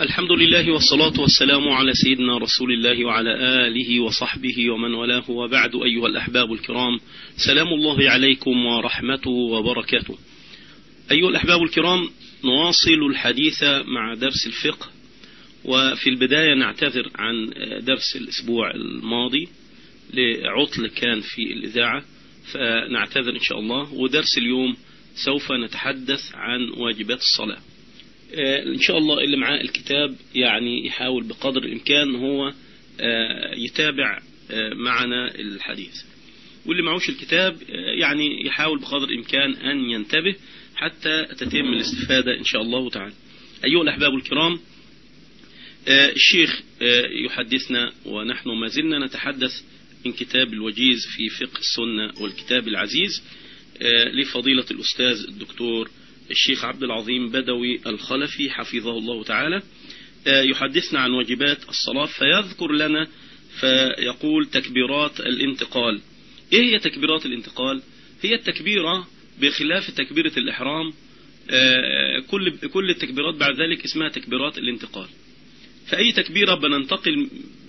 الحمد لله والصلاة والسلام على سيدنا رسول الله وعلى آله وصحبه ومن والاه وبعد أيها الأحباب الكرام. سلام الله عليكم ورحمته وبركاته. أيها الأحباب الكرام نواصل الحديث مع درس الفقه وفي البداية نعتذر عن درس الأسبوع الماضي لعطل كان في الإذاعة فنعتذر إن شاء الله ودرس اليوم سوف نتحدث عن واجبات الصلاة. إن شاء الله اللي معاه الكتاب يعني يحاول بقدر الإمكان هو يتابع معنا الحديث. واللي معوش الكتاب يعني يحاول بقدر الإمكان أن ينتبه حتى تتم الاستفادة إن شاء الله تعالى. أيها الأحباب الكرام الشيخ يحدثنا ونحن ما زلنا نتحدث من كتاب الوجيز في فقه السنة والكتاب العزيز لفضيلة الأستاذ الدكتور الشيخ عبد العظيم بدوي الخلفي حفظه الله تعالى يحدثنا عن واجبات الصلاة فيذكر لنا فيقول تكبيرات الانتقال. إيه هي تكبيرات الانتقال؟ هي التكبيرة بخلاف تكبيرة الإحرام كل كل التكبيرات بعد ذلك اسمها تكبيرات الانتقال. فأي تكبيرة بننتقل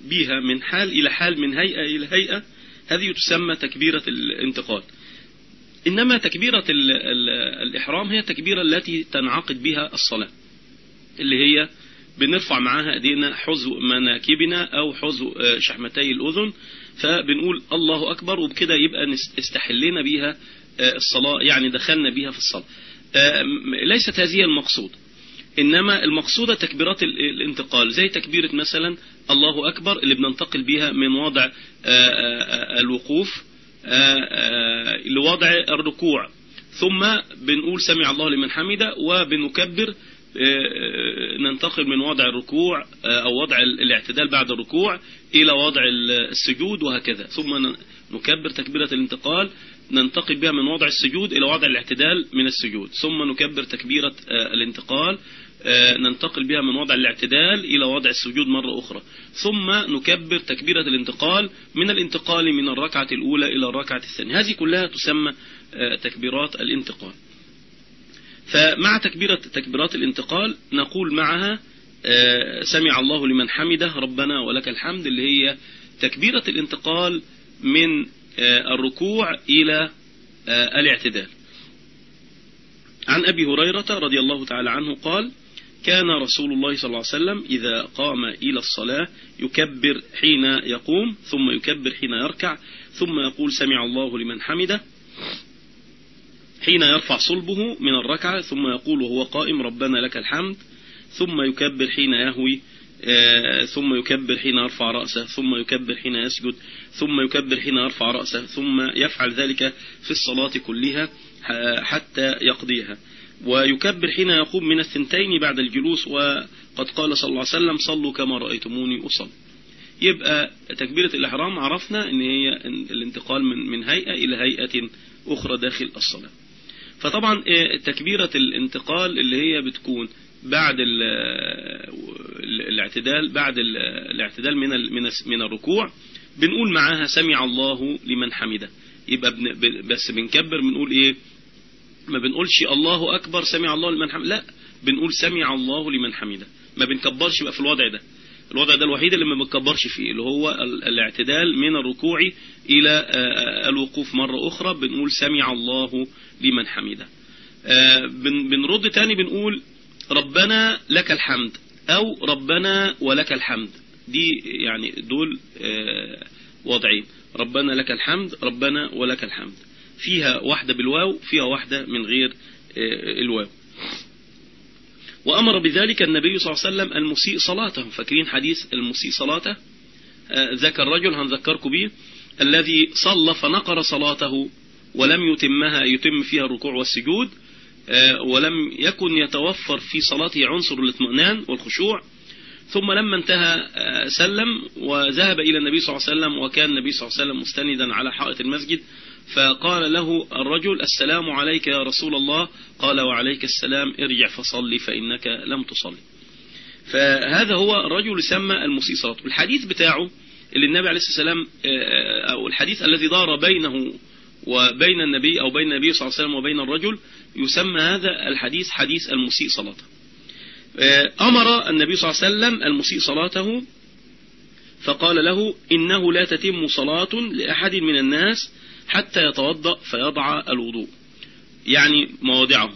بها من حال إلى حال من هيئة إلى هيئة هذه تسمى تكبيرة الانتقال. إنما تكبيرة الإحرام هي التكبيرة التي تنعقد بها الصلاة اللي هي بنرفع معاها أيدينا حذو مناكبنا أو حذو شحمتي الأذن فبنقول الله أكبر وبكده يبقى استحلينا بيها الصلاة يعني دخلنا بيها في الصلاة. ليست هذه المقصود إنما المقصودة تكبيرات الانتقال زي تكبيرة مثلا الله أكبر اللي بننتقل بها من وضع الوقوف لوضع الركوع. ثم بنقول سمع الله لمن حمده وبنكبر ننتقل من وضع الركوع أو وضع الاعتدال بعد الركوع إلى وضع السجود وهكذا. ثم نكبر تكبيرة الانتقال. ننتقل بها من وضع السجود إلى وضع الاعتدال من السجود. ثم نكبر تكبيرة الانتقال ننتقل بها من وضع الاعتدال إلى وضع السجود مرة أخرى. ثم نكبر تكبيرة الانتقال من الانتقال من الركعة الأولى إلى الركعة الثانية. هذه كلها تسمى تكبيرات الانتقال. فمع تكبيرة تكبيرات الانتقال نقول معها سمع الله لمن حمده ربنا ولك الحمد اللي هي تكبيرة الانتقال من الركوع إلى الاعتدال. عن أبي هريرة رضي الله تعالى عنه قال كان رسول الله صلى الله عليه وسلم إذا قام إلى الصلاة يكبر حين يقوم ثم يكبر حين يركع ثم يقول سمع الله لمن حمده. حين يرفع صلبه من الركعة ثم يقول وهو قائم ربنا لك الحمد. ثم يكبر حين يهوي ثم يكبر حين يرفع رأسه ثم يكبر حين يسجد ثم يكبر حين يرفع رأسه ثم يفعل ذلك في الصلاة كلها حتى يقضيها. ويكبر حين يقوم من الثنتين بعد الجلوس وقد قال صلى الله عليه وسلم صلوا كما رأيتموني أصلي. يبقى تكبيرة الإحرام عرفنا إن هي الانتقال من من هيئة إلى هيئة أخرى داخل الصلاة. فطبعا تكبيرة الانتقال اللي هي بتكون بعد الاعتدال بعد الاعتدال من من من الركوع بنقول معاها سمع الله لمن حمده. يبقى بس بنكبر بنقول إيه؟ ما بنقولش الله أكبر سمع الله لمن حمده لا بنقول سمع الله لمن حمده. ما بنكبرش بقى في الوضع ده. الوضع ده الوحيد اللي ما بنكبرش فيه اللي هو الاعتدال من الركوع إلى الوقوف مرة أخرى بنقول سمع الله لمن حمده. بنرد تاني بنقول ربنا لك الحمد أو ربنا ولك الحمد. دي يعني دول وضعين. ربنا لك الحمد ربنا ولك الحمد. فيها واحدة بالواو فيها واحدة من غير الواو. وأمر بذلك النبي صلى الله عليه وسلم المسيء صلاته. فاكرين حديث المسيء صلاته؟ ذاك الرجل هنذكركم به؟ الذي صلى فنقر صلاته ولم يتمها يتم فيها الركوع والسجود. ولم يكن يتوفر في صلاته عنصر الاطمئنان والخشوع. ثم لما انتهى سلم وذهب إلى النبي صلى الله عليه وسلم وكان النبي صلى الله عليه وسلم مستندا على حائط المسجد. فقال له الرجل السلام عليك يا رسول الله. قال وعليك السلام ارجع فصلي فإنك لم تصلي. فهذا هو الرجل سمى المسيء صلاته. الحديث بتاعه اللي النبي عليه الصلاة والسلام أو الحديث الذي دار بينه وبين النبي أو بين النبي صلى الله عليه وسلم وبين الرجل يسمى هذا الحديث حديث المسيء صلاته. أمر النبي صلى الله عليه وسلم المسيء صلاته فقال له إنه لا تتم صلاة لأحد من الناس حتى يتوضأ فيضع الوضوء. يعني مواضعه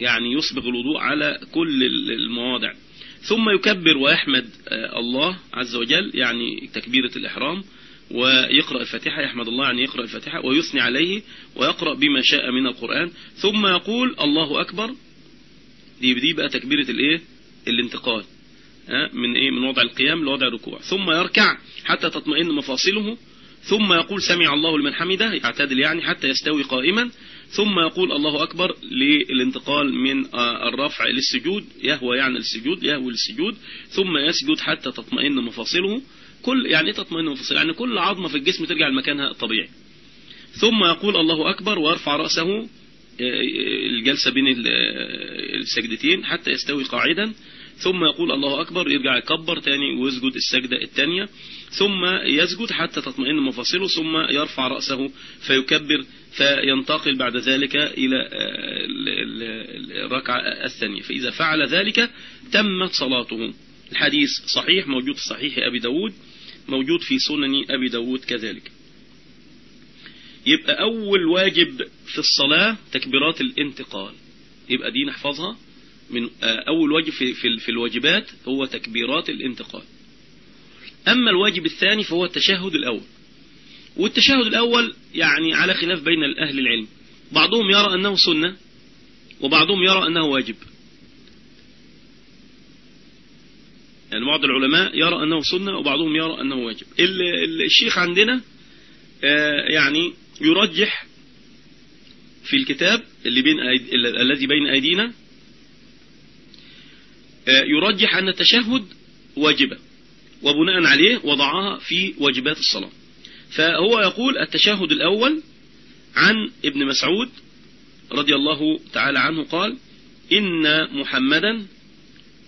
يعني يصبغ الوضوء على كل المواضع. ثم يكبر ويحمد الله عز وجل يعني تكبيرة الإحرام. ويقرأ الفاتحة يحمد الله يعني يقرأ الفاتحة ويثني عليه ويقرأ بما شاء من القرآن. ثم يقول الله أكبر. دي دي بقى تكبيرة الإيه؟ الانتقال. من إيه؟ من وضع القيام لوضع الركوع. ثم يركع حتى تطمئن مفاصله. ثم يقول سمع الله لمن حمده يعتدل يعني حتى يستوي قائما. ثم يقول الله أكبر للانتقال من الرفع للسجود يهوى يعني السجود يهوى للسجود ثم يسجد حتى تطمئن مفاصله. كل يعني تطمئن مفاصله يعني كل عظمة في الجسم ترجع لمكانها الطبيعي. ثم يقول الله أكبر ويرفع رأسه الجلسة بين السجدتين حتى يستوي قاعدا. ثم يقول الله أكبر يرجع يكبر تاني ويسجد السجدة الثانية ثم يسجد حتى تطمئن مفاصله ثم يرفع رأسه فيكبر فينتقل بعد ذلك إلى الركعة الثانية. فإذا فعل ذلك تمت صلاته. الحديث صحيح موجود في صحيح أبي داود. موجود في سنن أبي داود كذلك. يبقى أول واجب في الصلاة تكبيرات الانتقال. يبقى دي نحفظها. من أول واجب في, الواجبات هو تكبيرات الانتقال. أما الواجب الثاني فهو التشهد الأول. والتشهد الأول يعني على خلاف بين أهل العلم. بعضهم يرى أنه سنة وبعضهم يرى أنه واجب. يعني بعض العلماء يرى أنه سنة وبعضهم يرى أنه واجب الشيخ عندنا يعني يرجح في الكتاب اللي بين. الذي بين أيدينا يرجح أن التشهد واجبة وبناء عليه وضعها في واجبات الصلاة فهو يقول التشهد الأول عن ابن مسعود رضي الله تعالى عنه قال إن محمدا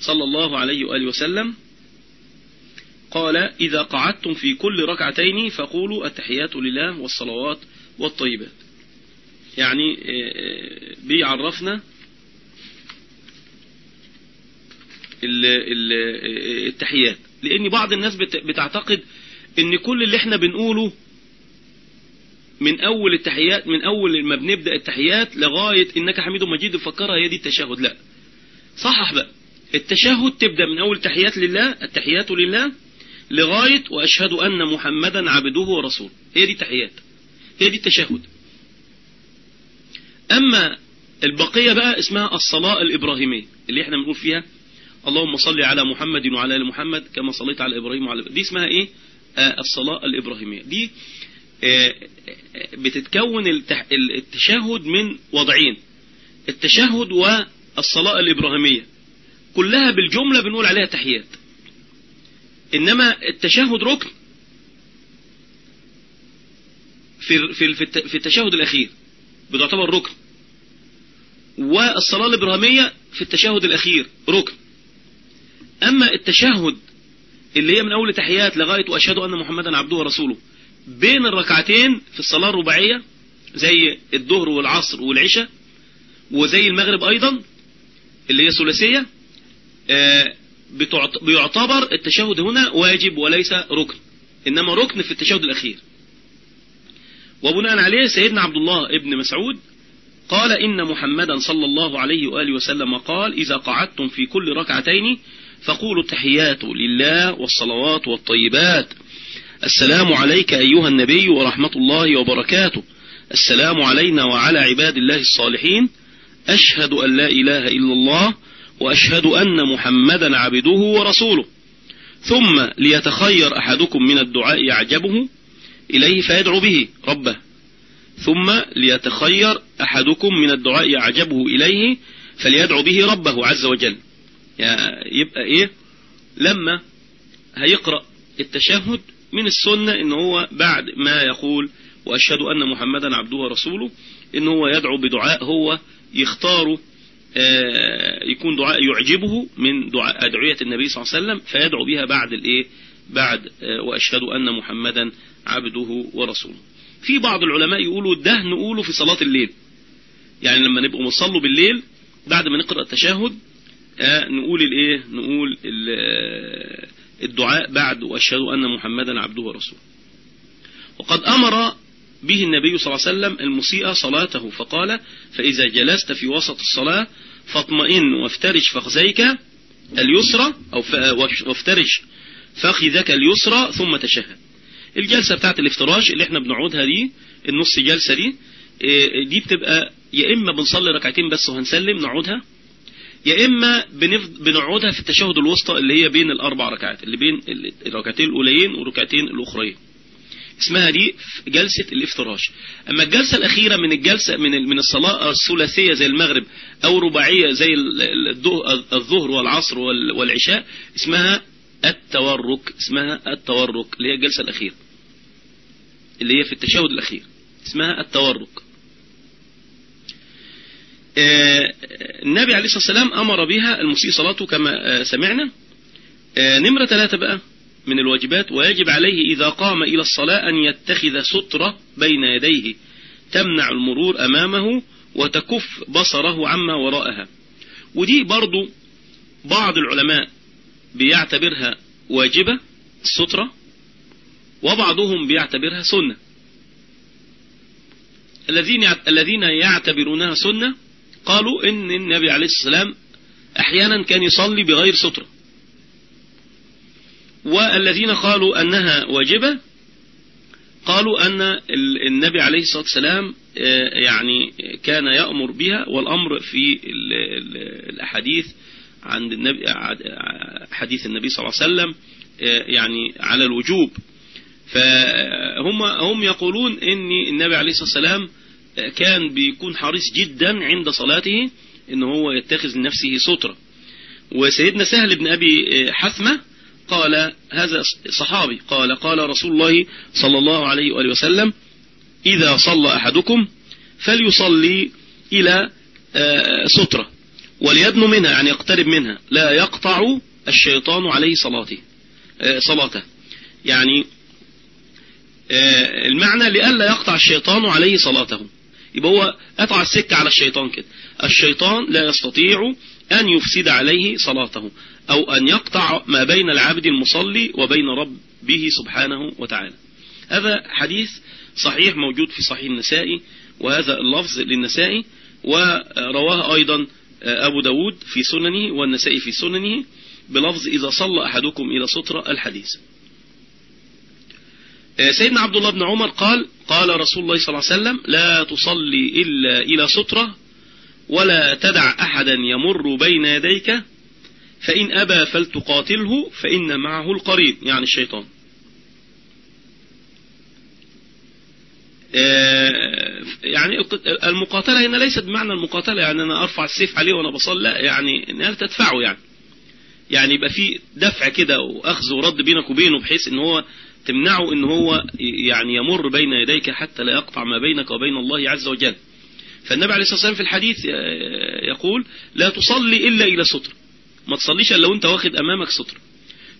صلى الله عليه وآله وسلم قال إذا قعدتم في كل ركعتين فقولوا التحيات لله والصلوات والطيبات. يعني بيعرفنا التحيات. لأن بعض الناس بتعتقد إن كل اللي إحنا بنقوله من أول التحيات من أول ما بنبدأ التحيات لغاية إنك حميد مجيد فكرها هي دي التشهد. لا. صحح بقى. التشهد تبدأ من أول تحيات لله التحيات لله لغاية وأشهد أن محمدا عبده ورسوله. هي دي التحيات هي دي التشهد. أما البقية بقى اسمها الصلاة الإبراهيمية اللي إحنا بنقول فيها اللهم صل على محمد وعلى آل محمد كما صليت على إبراهيم وعلى دي اسمها إيه؟ آه الصلاة الإبراهيمية. دي آه بتتكون التشهد من وضعين. التشهد والصلاة الإبراهيمية. كلها بالجملة بنقول عليها تحيات. إنما التشهد ركن في في في التشهد الأخير بتعتبر ركن. والصلاة الإبراهيمية في التشهد الأخير ركن. أما التشهد اللي هي من أول تحيات لغاية وأشهد أن محمدا عبده ورسوله بين الركعتين في الصلاة الرباعية زي الظهر والعصر والعشاء وزي المغرب أيضا اللي هي ثلاثية بيعتبر التشهد هنا واجب وليس ركن إنما ركن في التشهد الأخير. وبناء عليه سيدنا عبد الله ابن مسعود قال إن محمدا صلى الله عليه وآله وسلم قال إذا قعدتم في كل ركعتين فقولوا التحيات لله والصلوات والطيبات. السلام عليك أيها النبي ورحمة الله وبركاته. السلام علينا وعلى عباد الله الصالحين. أشهد أن لا إله إلا الله وأشهد أن محمدا عبده ورسوله. ثم ليتخير أحدكم من الدعاء يعجبه إليه فيدعو به ربه. ثم ليتخير أحدكم من الدعاء يعجبه إليه فليدعو به ربه عز وجل. يبقى إيه؟ لما هيقرأ التشهد من السنة إن هو بعد ما يقول وأشهد أن محمدا عبده ورسوله إن هو يدعو بدعاء هو يختاره يكون دعاء يعجبه من دعاء أدعية النبي صلى الله عليه وسلم فيدعو بها بعد الإيه؟ بعد وأشهد أن محمدا عبده ورسوله. في بعض العلماء يقولوا ده نقوله في صلاة الليل. يعني لما نبقوا نصلوا بالليل بعد ما نقرأ التشهد نقول الإيه؟ نقول الدعاء بعد وأشهد أن محمدا عبده ورسوله. وقد أمر به النبي صلى الله عليه وسلم المسيء صلاته فقال فإذا جلست في وسط الصلاة فاطمئن وافترش فخذيك اليسرى أو وافترش فخذك اليسرى ثم تشهد. الجلسة بتاعت الافتراش اللي إحنا بنقعدها دي النص جلسة دي إيه، دي بتبقى يا إما بنصلي ركعتين بس وهنسلم نقعدها يا إما بنقعدها في التشهد الوسطى اللي هي بين الأربع ركعات اللي بين الركعتين الأوليين والركعتين الأخرين اسمها دي جلسة الافتراش. أما الجلسة الأخيرة من الجلسة من من الصلاة الثلاثية زي المغرب أو رباعية زي الظهر والعصر والعشاء اسمها التورك اسمها التورك اللي هي الجلسة الأخيرة. اللي هي في التشهد الأخير. اسمها التورك. آه، النبي عليه الصلاة والسلام أمر بها المسيء صلاته كما آه، سمعنا. آه، نمرة ثلاثة بقى. من الواجبات ويجب عليه إذا قام إلى الصلاة أن يتخذ سترة بين يديه تمنع المرور أمامه وتكف بصره عما وراءها. ودي برضو بعض العلماء بيعتبرها واجبة السترة وبعضهم بيعتبرها سنة. الذين الذين يعتبرونها سنة قالوا إن النبي عليه الصلاة والسلام أحيانا كان يصلي بغير سترة. والذين قالوا أنها واجبة قالوا أن النبي عليه الصلاة والسلام آه، يعني كان يأمر بها والأمر في الأحاديث عند النبي حديث النبي صلى الله عليه وسلم آه، يعني على الوجوب. فهم هم يقولون إن النبي عليه الصلاة والسلام آه، كان بيكون حريص جدا عند صلاته إن هو يتخذ لنفسه سترة. وسيدنا سهل بن أبي حثمة قال هذا صحابي قال قال رسول الله صلى الله عليه وآله وسلم إذا صلى أحدكم فليصلي إلى آه، سترة وليدن منها يعني يقترب منها لا يقطع الشيطان عليه صلاته آه، صلاته. يعني آه، المعنى لألا يقطع الشيطان عليه صلاته. يبقى هو قطع السكة على الشيطان كده. الشيطان لا يستطيع أن يفسد عليه صلاته. أو أن يقطع ما بين العبد المصلي وبين ربه سبحانه وتعالى. هذا حديث صحيح موجود في صحيح النسائي وهذا اللفظ للنسائي ورواه أيضا أبو داود في سننه والنسائي في سننه بلفظ إذا صلى أحدكم إلى سطرة الحديث. سيدنا عبد الله بن عمر قال قال رسول الله صلى الله عليه وسلم لا تصلي إلا إلى سطرة ولا تدع أحدا يمر بين يديك فإن أبى فلتقاتله فإن معه القرين يعني الشيطان. آه، يعني المقاتلة هنا ليست بمعنى المقاتلة يعني أنا أرفع السيف عليه وأنا بصل لا يعني أنها تدفعه يعني. يعني يبقى في دفع كده وأخذ ورد بينك وبينه بحيث أن هو تمنعه أن هو يعني يمر بين يديك حتى لا يقطع ما بينك وبين الله عز وجل. فالنبي عليه الصلاة والسلام في الحديث يقول لا تصلي إلا إلى ستر. ما تصليش إلا وأنت واخد أمامك سترة.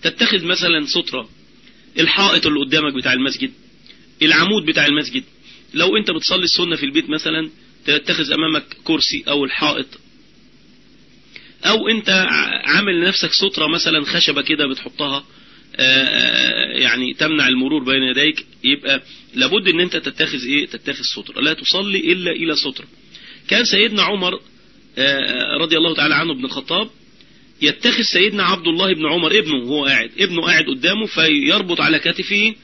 تتخذ مثلا سترة الحائط اللي قدامك بتاع المسجد العمود بتاع المسجد. لو أنت بتصلي السنة في البيت مثلا تتخذ أمامك كرسي أو الحائط. أو أنت عامل لنفسك سترة مثلا خشبة كده بتحطها آه، آه، يعني تمنع المرور بين يديك يبقى لابد إن أنت تتخذ إيه؟ تتخذ سترة. لا تصلي إلا إلى سترة. كان سيدنا عمر آه، رضي الله تعالى عنه ابن الخطاب يتخذ سيدنا عبد الله بن عمر ابنه وهو قاعد. ابنه قاعد قدامه فيربط على كتفه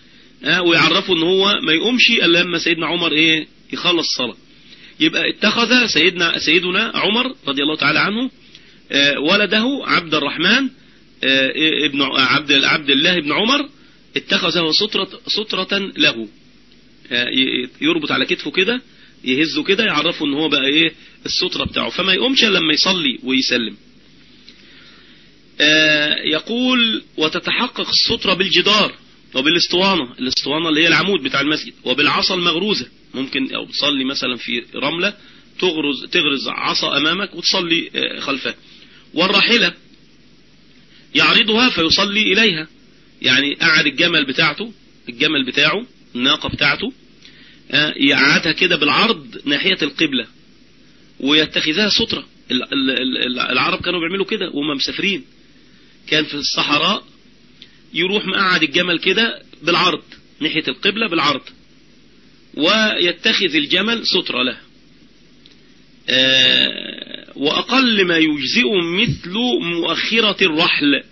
ويعرفه إن هو ما يقومش إلا لما سيدنا عمر إيه؟ يخلص الصلاة يبقى اتخذ سيدنا سيدنا عمر رضي الله تعالى عنه آه، ولده عبد الرحمن آه، ابن عبد عبد الله بن عمر اتخذه سترة سترة له. آه، يربط على كتفه كده يهزه كده يعرفه إن هو بقى إيه؟ السترة بتاعه. فما يقومش لما يصلي ويسلم. يقول وتتحقق السترة بالجدار وبالاسطوانة الاسطوانة اللي هي العمود بتاع المسجد. وبالعصا المغروزة. ممكن أو تصلي مثلا في رملة تغرز, تغرز عصا أمامك وتصلي آه، خلفها. والراحلة يعرضها فيصلي إليها. يعني قعد الجمل بتاعته الجمل بتاعه الناقة بتاعته آه، يقعدها كده بالعرض ناحية القبلة. ويتخذها سترة. العرب كانوا بيعملوا كده وهم مسافرين. كان في الصحراء يروح مقعد الجمل كده بالعرض ناحية القبلة بالعرض ويتخذ الجمل سترة له. آه، وأقل ما يجزئ مثل مؤخرة الرحل.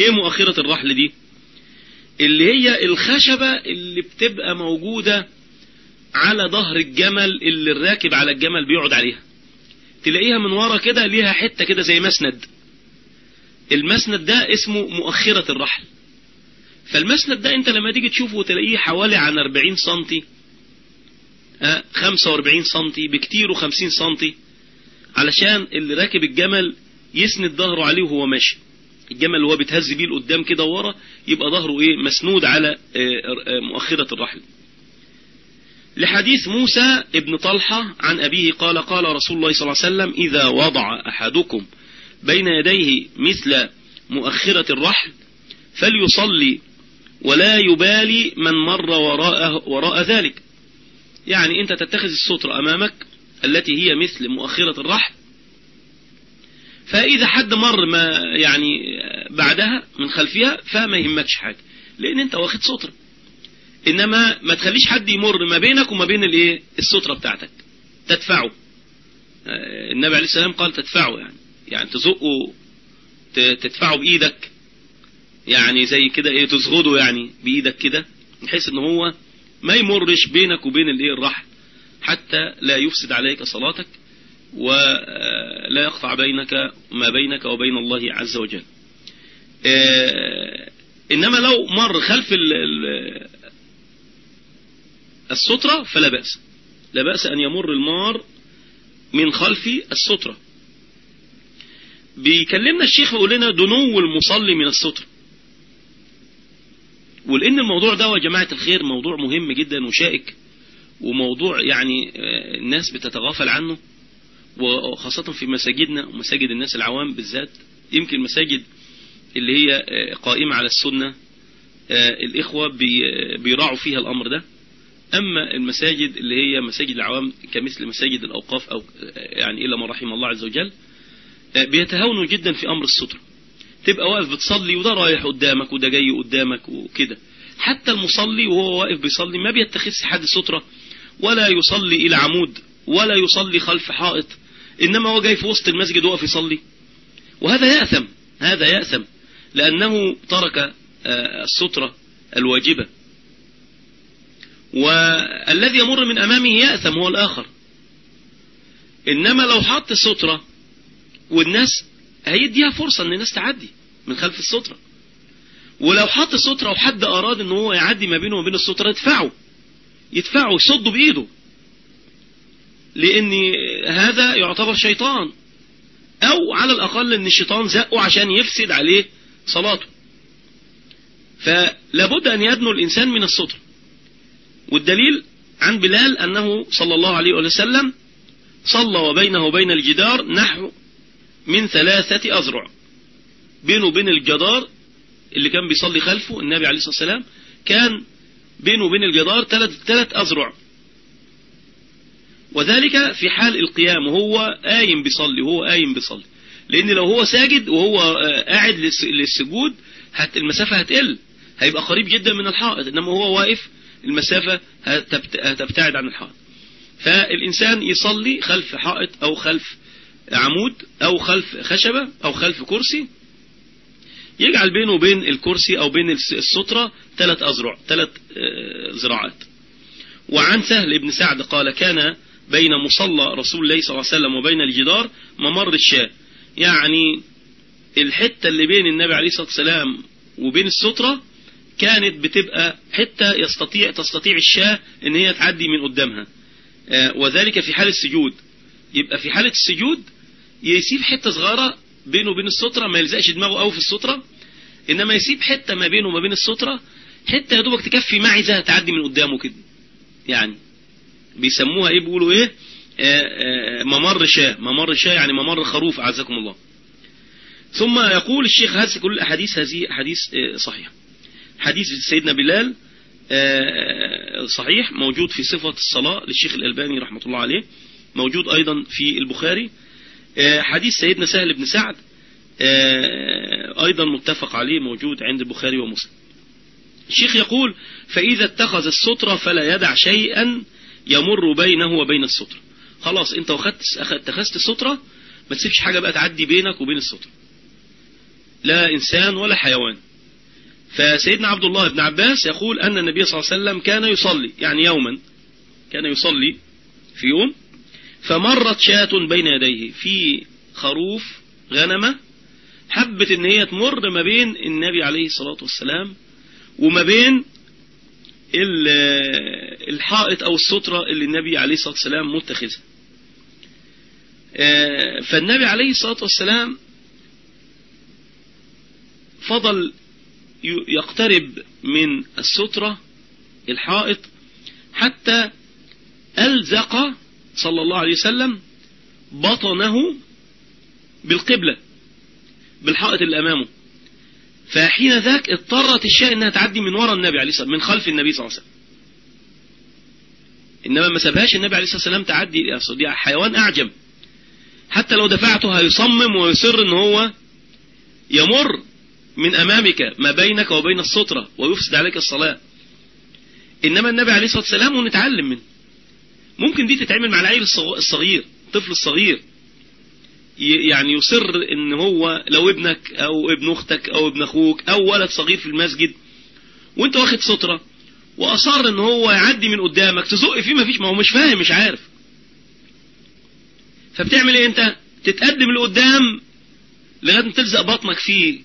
إيه مؤخرة الرحل دي؟ اللي هي الخشبة اللي بتبقى موجودة على ظهر الجمل اللي الراكب على الجمل بيقعد عليها. تلاقيها من ورا كده ليها حتة كده زي مسند. المسند ده اسمه مؤخرة الرحل. فالمسند ده انت لما تيجي تشوفه تلاقيه حوالي عن 40 سنتي 45 سنتي بكتيره 50 سنتي علشان اللي راكب الجمل يسند ظهره عليه وهو ماشي. الجمل هو بيتهز بيه لقدام كده ورا يبقى ظهره إيه؟ مسنود على آه، آه، مؤخرة الرحل. لحديث موسى ابن طلحة عن أبيه قال قال رسول الله صلى الله عليه وسلم إذا وضع أحدكم بين يديه مثل مؤخرة الرحل فليصلي ولا يبالي من مر وراء, وراء ذلك. يعني أنت تتخذ السترة أمامك التي هي مثل مؤخرة الرحل فإذا حد مر ما يعني بعدها من خلفها فما يهمكش حاجة لأن أنت واخد سترة إنما ما تخليش حد يمر ما بينك وما بين الإيه؟ السترة بتاعتك. تدفعه. النبي عليه السلام قال تدفعه يعني. يعني تزقه تدفعه بإيدك يعني زي كده إيه تزغده يعني بإيدك كده بحيث إن هو ما يمرش بينك وبين الإيه الرحل حتى لا يفسد عليك صلاتك ولا يقطع بينك ما بينك وبين الله عز وجل. آه، إنما لو مر خلف السترة فلا بأس. لا بأس أن يمر المار من خلف السترة. بيكلمنا الشيخ يقول لنا دنو المصلي من السترة ولان الموضوع ده يا جماعة الخير موضوع مهم جدا وشائك وموضوع يعني آه، الناس بتتغافل عنه وخاصة في مساجدنا ومساجد الناس العوام بالذات. يمكن المساجد اللي هي آه، قائمة على السنة آه، الإخوة بيراعوا فيها الأمر ده. أما المساجد اللي هي مساجد العوام كمثل مساجد الأوقاف أو يعني إلا ما رحم الله عز وجل بيتهاونوا جدا في أمر الستر. تبقى واقف بتصلي وده رايح قدامك وده جاي قدامك وكده. حتى المصلي وهو واقف بيصلي ما بيتخذش حد سترة ولا يصلي إلى عمود ولا يصلي خلف حائط إنما هو جاي في وسط المسجد وقف يصلي. وهذا يأثم هذا يأثم لأنه ترك آه، السترة الواجبة. والذي يمر من أمامه يأثم هو الآخر. إنما لو حط سترة والناس هيديها فرصة إن الناس تعدي من خلف السترة. ولو حط سترة وحد أراد إن هو يعدي ما بينه وبين السترة يدفعه يدفعه يصده بإيده. لأن هذا يعتبر شيطان. أو على الأقل إن الشيطان زقه عشان يفسد عليه صلاته. فلابد أن يدنو الإنسان من السترة. والدليل عن بلال أنه صلى الله عليه وسلم صلى وبينه وبين الجدار نحو من ثلاثة أذرع. بينه وبين الجدار اللي كان بيصلي خلفه النبي عليه الصلاة والسلام كان بينه وبين الجدار ثلاث ثلاث أذرع. وذلك في حال القيام وهو قايم بيصلي وهو قايم بيصلي. لأن لو هو ساجد وهو قاعد للسجود هت المسافة هتقل هيبقى قريب جدا من الحائط. إنما هو واقف المسافة هتبتعد عن الحائط. فالإنسان يصلي خلف حائط أو خلف عمود أو خلف خشبة أو خلف كرسي يجعل بينه وبين الكرسي أو بين السترة ثلاث اذرع ثلاث آه، زراعات. وعن سهل بن سعد قال كان بين مصلى رسول الله صلى الله عليه وسلم وبين الجدار ممر الشاة. يعني الحتة اللي بين النبي عليه الصلاة والسلام وبين السترة كانت بتبقى حتة يستطيع تستطيع الشاة إن هي تعدي من قدامها. آه، وذلك في حال السجود. يبقى في حالة السجود يسيب حتة صغيرة بينه وبين السترة ما يلزقش دماغه قوي في السترة. إنما يسيب حتة ما بينه وما بين السترة حتة يا دوبك تكفي معزة تعدي من قدامه كده. يعني بيسموها إيه؟ بيقولوا إيه؟ آآ آآ ممر شاة. ممر شاة يعني ممر خروف أعزكم الله. ثم يقول الشيخ هذه كل الأحاديث هذه احاديث صحيحة حديث سيدنا بلال صحيح موجود في صفة الصلاة للشيخ الألباني رحمة الله عليه موجود أيضا في البخاري. حديث سيدنا سهل بن سعد أيضا متفق عليه موجود عند البخاري ومسلم. الشيخ يقول فإذا اتخذ السترة فلا يدع شيئا يمر بينه وبين السترة. خلاص أنت اتخذت السترة ما تسيبش حاجة بقى تعدي بينك وبين السترة. لا إنسان ولا حيوان. فسيدنا عبد الله بن عباس يقول أن النبي صلى الله عليه وسلم كان يصلي يعني يوما كان يصلي في يوم فمرت شاة بين يديه في خروف غنمة حبت إن هي تمر ما بين النبي عليه الصلاة والسلام وما بين الحائط أو السترة اللي النبي عليه الصلاة والسلام متخذها. آه، فالنبي عليه الصلاة والسلام فضل يقترب من السترة الحائط حتى ألزق صلى الله عليه وسلم بطنه بالقبلة بالحائط اللي أمامه. فحين ذاك اضطرت الشاة إنها تعدي من وراء النبي عليه الصلاة من خلف النبي صلى الله عليه وسلم. إنما ما سابهاش النبي عليه الصلاة والسلام تعدي دي حيوان أعجم. حتى لو دفعته هيصمم ويصر إن هو يمر من أمامك ما بينك وبين السطرة ويفسد عليك الصلاة. إنما النبي عليه الصلاة والسلام ونتعلم منه. ممكن دي تتعمل مع العيل الصغير الطفل الصغير. يعني يصر إن هو لو ابنك أو ابن أختك أو ابن أخوك أو ولد صغير في المسجد وأنت واخد سترة وأصر إن هو يعدي من قدامك تزق فيه ما فيش ما هو مش فاهم مش عارف. فبتعمل إيه أنت؟ تتقدم لقدام لغاية ما تلزق بطنك فيه.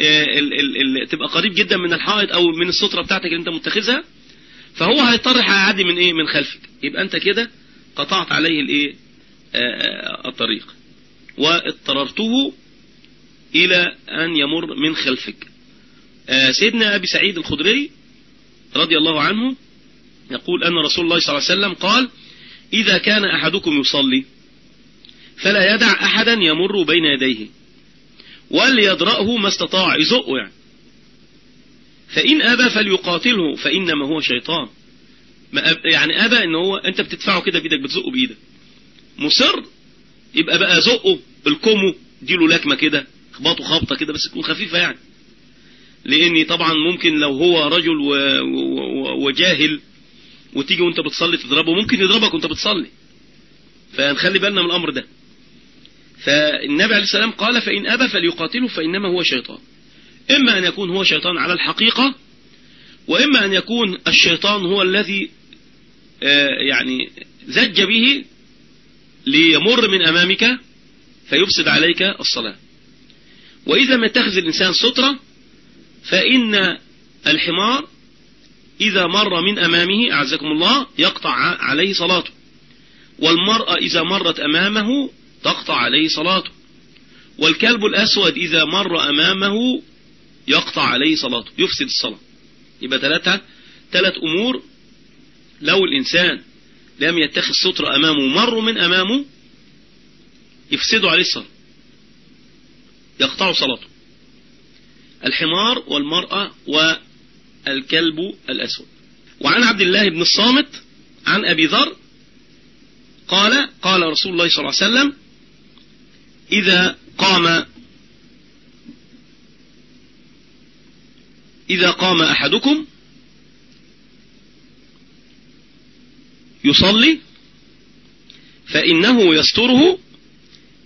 آه، ال ال ال تبقى قريب جدا من الحائط أو من السترة بتاعتك اللي أنت متخذها. فهو هيضطر هيعدي من إيه؟ من خلفك. يبقى أنت كده قطعت عليه الإيه؟ آه، آه، الطريق. واضطررته إلى أن يمر من خلفك. سيدنا أبي سعيد الخدري رضي الله عنه يقول أن رسول الله صلى الله عليه وسلم قال إذا كان أحدكم يصلي فلا يدع أحدا يمر بين يديه وليدرأه ما استطاع. يزقه يعني. فإن أبى فليقاتله فإنما هو شيطان. ما يعني أبى إن هو أنت بتدفعه كده بإيدك بتزقه بإيدك. مصر؟ يبقى بقى زقه الكمه اديله لكمة كده خبطه خبطة كده بس تكون خفيفة يعني. لأني طبعا ممكن لو هو رجل و... و... وجاهل وتيجي وأنت بتصلي تضربه ممكن يضربك وأنت بتصلي. فنخلي بالنا من الأمر ده. فالنبي عليه السلام قال فإن أبى فليقاتله فإنما هو شيطان. إما أن يكون هو شيطان على الحقيقة وإما أن يكون الشيطان هو الذي آه، يعني زج به ليمر من أمامك فيفسد عليك الصلاة. وإذا ما اتخذ الإنسان سترة فإن الحمار إذا مر من أمامه أعزكم الله يقطع عليه صلاته. والمرأة إذا مرت أمامه تقطع عليه صلاته. والكلب الأسود إذا مر أمامه يقطع عليه صلاته يفسد الصلاة. يبقى ثلاثة ثلاث أمور. لو الإنسان لم يتخذ ستر أمامه مر من أمامه يفسدوا عليه الصلاة. يقطع صلاته. الحمار والمرأة والكلب الأسود. وعن عبد الله بن الصامت عن أبي ذر قال قال رسول الله صلى الله عليه وسلم إذا قام إذا قام أحدكم يصلي فإنه يستره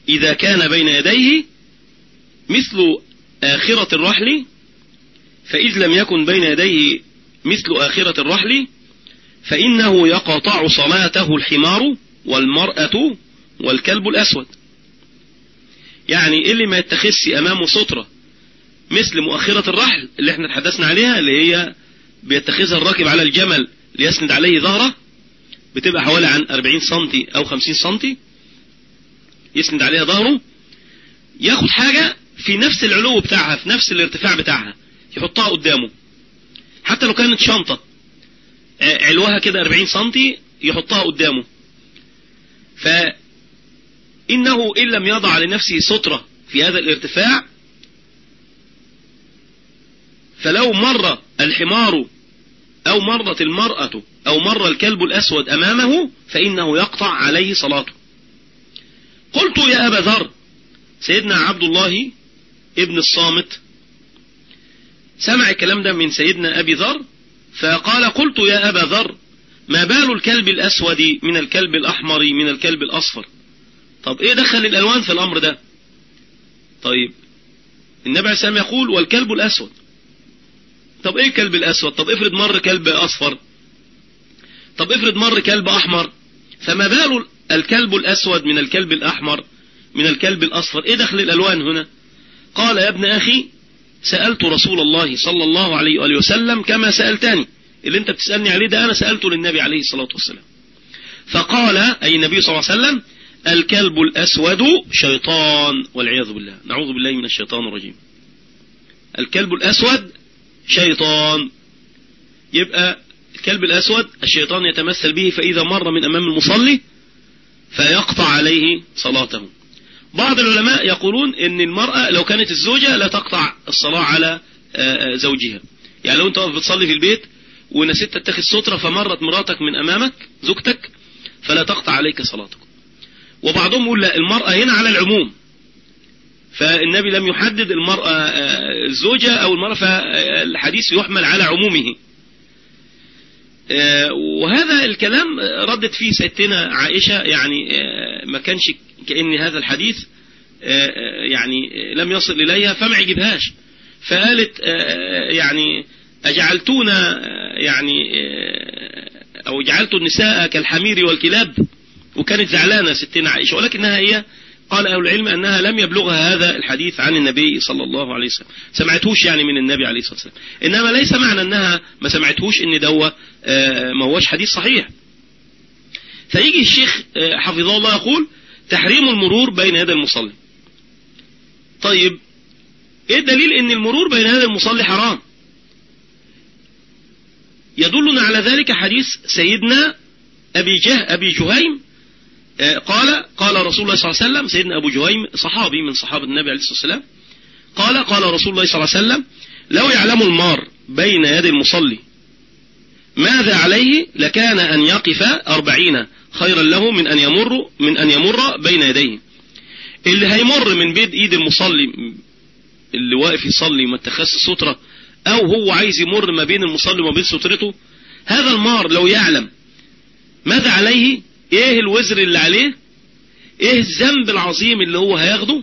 إذا كان بين يديه مثل آخرة الرحل فإذ لم يكن بين يديه مثل آخرة الرحل فإنه يقطع صلاته الحمار والمرأة والكلب الأسود. يعني اللي ما يتخذش أمامه سترة؟ مثل مؤخرة الرحل اللي إحنا تحدثنا عليها اللي هي بيتخذها الراكب على الجمل ليسند عليه ظهره بتبقى حوالي عن 40 سنتي أو 50 سنتي يسند عليها ظهره ياخد حاجة في نفس العلو بتاعها في نفس الارتفاع بتاعها يحطها قدامه. حتى لو كانت شنطة علوها كده 40 سنتي يحطها قدامه. ف إنه إن لم يضع لنفسه سترة في هذا الارتفاع فلو مر الحمار أو مرت المرأة أو مر الكلب الأسود أمامه فإنه يقطع عليه صلاته. قلت يا أبا ذر سيدنا عبد الله ابن الصامت سمع الكلام ده من سيدنا أبي ذر فقال قلت يا أبا ذر ما بال الكلب الأسود من الكلب الأحمر من الكلب الأصفر؟ طب إيه دخل الألوان في الأمر ده؟ طيب النبي عليه السلام يقول والكلب الأسود. طب إيه الكلب الأسود؟ طب افرض مر كلب أصفر. طب افرض مر كلب أحمر. فما بال الكلب الأسود من الكلب الأحمر من الكلب الأصفر؟ إيه دخل الألوان هنا؟ قال يا ابن أخي سألت رسول الله صلى الله عليه وآله وسلم كما سألتني. اللي انت بتسألني عليه ده أنا سألته للنبي عليه الصلاة والسلام. فقال أي النبي صلى الله عليه وسلم الكلب الأسود شيطان والعياذ بالله. نعوذ بالله من الشيطان الرجيم. الكلب الأسود شيطان. يبقى الكلب الأسود الشيطان يتمثل به فإذا مر من أمام المصلي فيقطع عليه صلاته. بعض العلماء يقولون إن المرأة لو كانت الزوجة لا تقطع الصلاة على زوجها. يعني لو أنت بتصلي في البيت ونسيت تتخذ سترة فمرت مراتك من أمامك زوجتك فلا تقطع عليك صلاتك. وبعضهم يقول لا المرأة هنا على العموم. فالنبي لم يحدد المرأة الزوجة أو المرأة فالحديث يحمل على عمومه. وهذا الكلام ردت فيه سيدتنا عائشة يعني ما كانش كأن هذا الحديث يعني لم يصل إليها فما عجبهاش. فقالت يعني أجعلتون يعني أو جعلت النساء كالحمير والكلاب؟ وكانت زعلانة ستنا عائشة ولكنها هي قال أهل العلم أنها لم يبلغها هذا الحديث عن النبي صلى الله عليه وسلم. سمعتهوش يعني من النبي عليه الصلاة والسلام. إنما ليس معنى أنها ما سمعتهوش إن دوا ما هوش حديث صحيح. فيجي الشيخ حفظه الله يقول تحريم المرور بين يدي المصلي. طيب إيه الدليل إن المرور بين يدي المصلي حرام؟ يدلنا على ذلك حديث سيدنا أبي جه أبي جهيم قال قال رسول الله صلى الله عليه وسلم سيدنا أبو جهيم صحابي من صحابة النبي عليه الصلاة والسلام قال قال رسول الله صلى الله عليه وسلم لو يعلم المار بين يدي المصلي ماذا عليه لكان أن يقف أربعين خيرا له من أن يمر من أن يمر بين يديه. اللي هيمر من بيد إيد المصلي اللي واقف يصلي ما اتخذش سترة أو هو عايز يمر ما بين المصلي وما بين سترته هذا المار لو يعلم ماذا عليه إيه الوزر اللي عليه؟ إيه الذنب العظيم اللي هو هياخده؟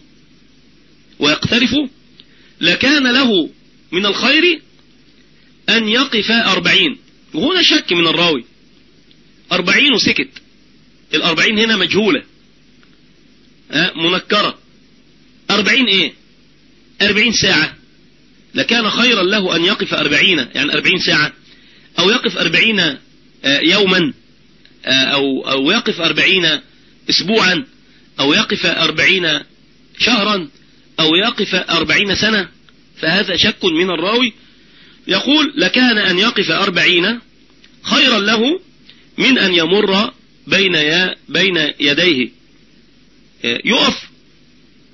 ويقترفه؟ لكان له من الخير أن يقف أربعين. وهنا شك من الراوي. أربعين وسكت. الأربعين هنا مجهولة. منكرة. أربعين إيه؟ أربعين ساعة. لكان خيرا له أن يقف أربعين يعني أربعين ساعة. أو يقف أربعين آه يوما. أو, أو يقف أربعين أسبوعا أو يقف أربعين شهرا أو يقف أربعين سنة فهذا شك من الراوي. يقول لكان أن يقف أربعين خيرا له من أن يمر بين بين يديه. يقف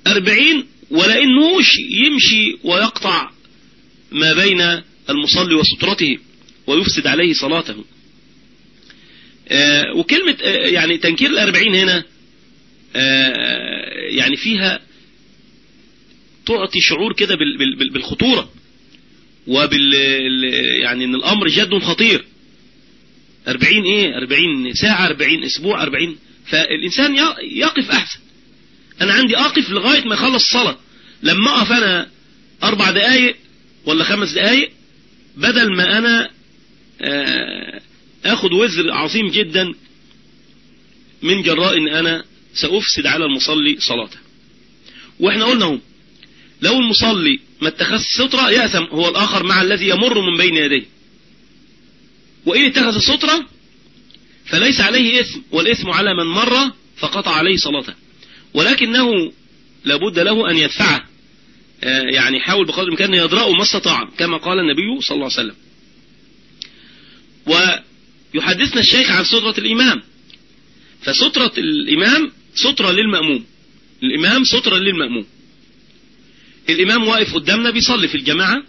أربعين ولأنهوش يمشي ويقطع ما بين المصلي وسترته ويفسد عليه صلاته. وكلمة يعني تنكير الأربعين هنا يعني فيها تعطي شعور كده بالخطورة وبال يعني إن الأمر جد خطير. أربعين إيه؟ أربعين ساعة أربعين أسبوع أربعين. فالإنسان يقف أحسن. أنا عندي أقف لغاية ما يخلص الصلاة. لما أقف أنا أربع دقايق ولا خمس دقايق بدل ما أنا آخد وزر عظيم جدا من جراء إن أنا سأفسد على المصلي صلاته. وإحنا قلنا هم لو المصلي ما اتخذ سترة يأثم هو الآخر مع الذي يمر من بين يديه. وإن اتخذ السترة فليس عليه إثم والإثم على من مر فقطع عليه صلاته. ولكنه لابد له أن يدفعه يعني حاول بقدر الإمكان يدرأه ما استطاع كما قال النبي صلى الله عليه وسلم. ويحدثنا الشيخ عن سترة الإمام. فسترة الإمام سترة للمأموم. الإمام سترة للمأموم. الإمام واقف قدامنا بيصلي في الجماعة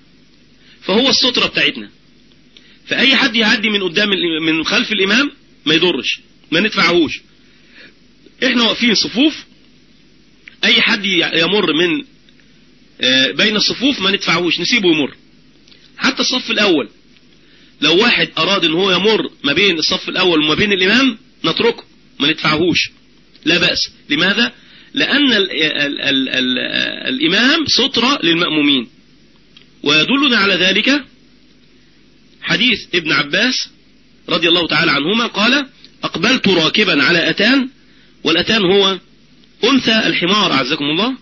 فهو السترة بتاعتنا. فأي حد يعدي من قدام من خلف الإمام ما يضرش ما ندفعهوش. إحنا واقفين صفوف أي حد يمر من آه، بين الصفوف ما ندفعهوش نسيبه يمر. حتى الصف الأول لو واحد أراد إن هو يمر ما بين الصف الأول وما بين الإمام نتركه ما ندفعهوش. لا بأس. لماذا؟ لأن ال ال ال ال الإمام سترة للمأمومين. ويدلنا على ذلك حديث ابن عباس رضي الله تعالى عنهما قال أقبلت راكبا على أتان والأتان هو أنثى الحمار عزكم الله.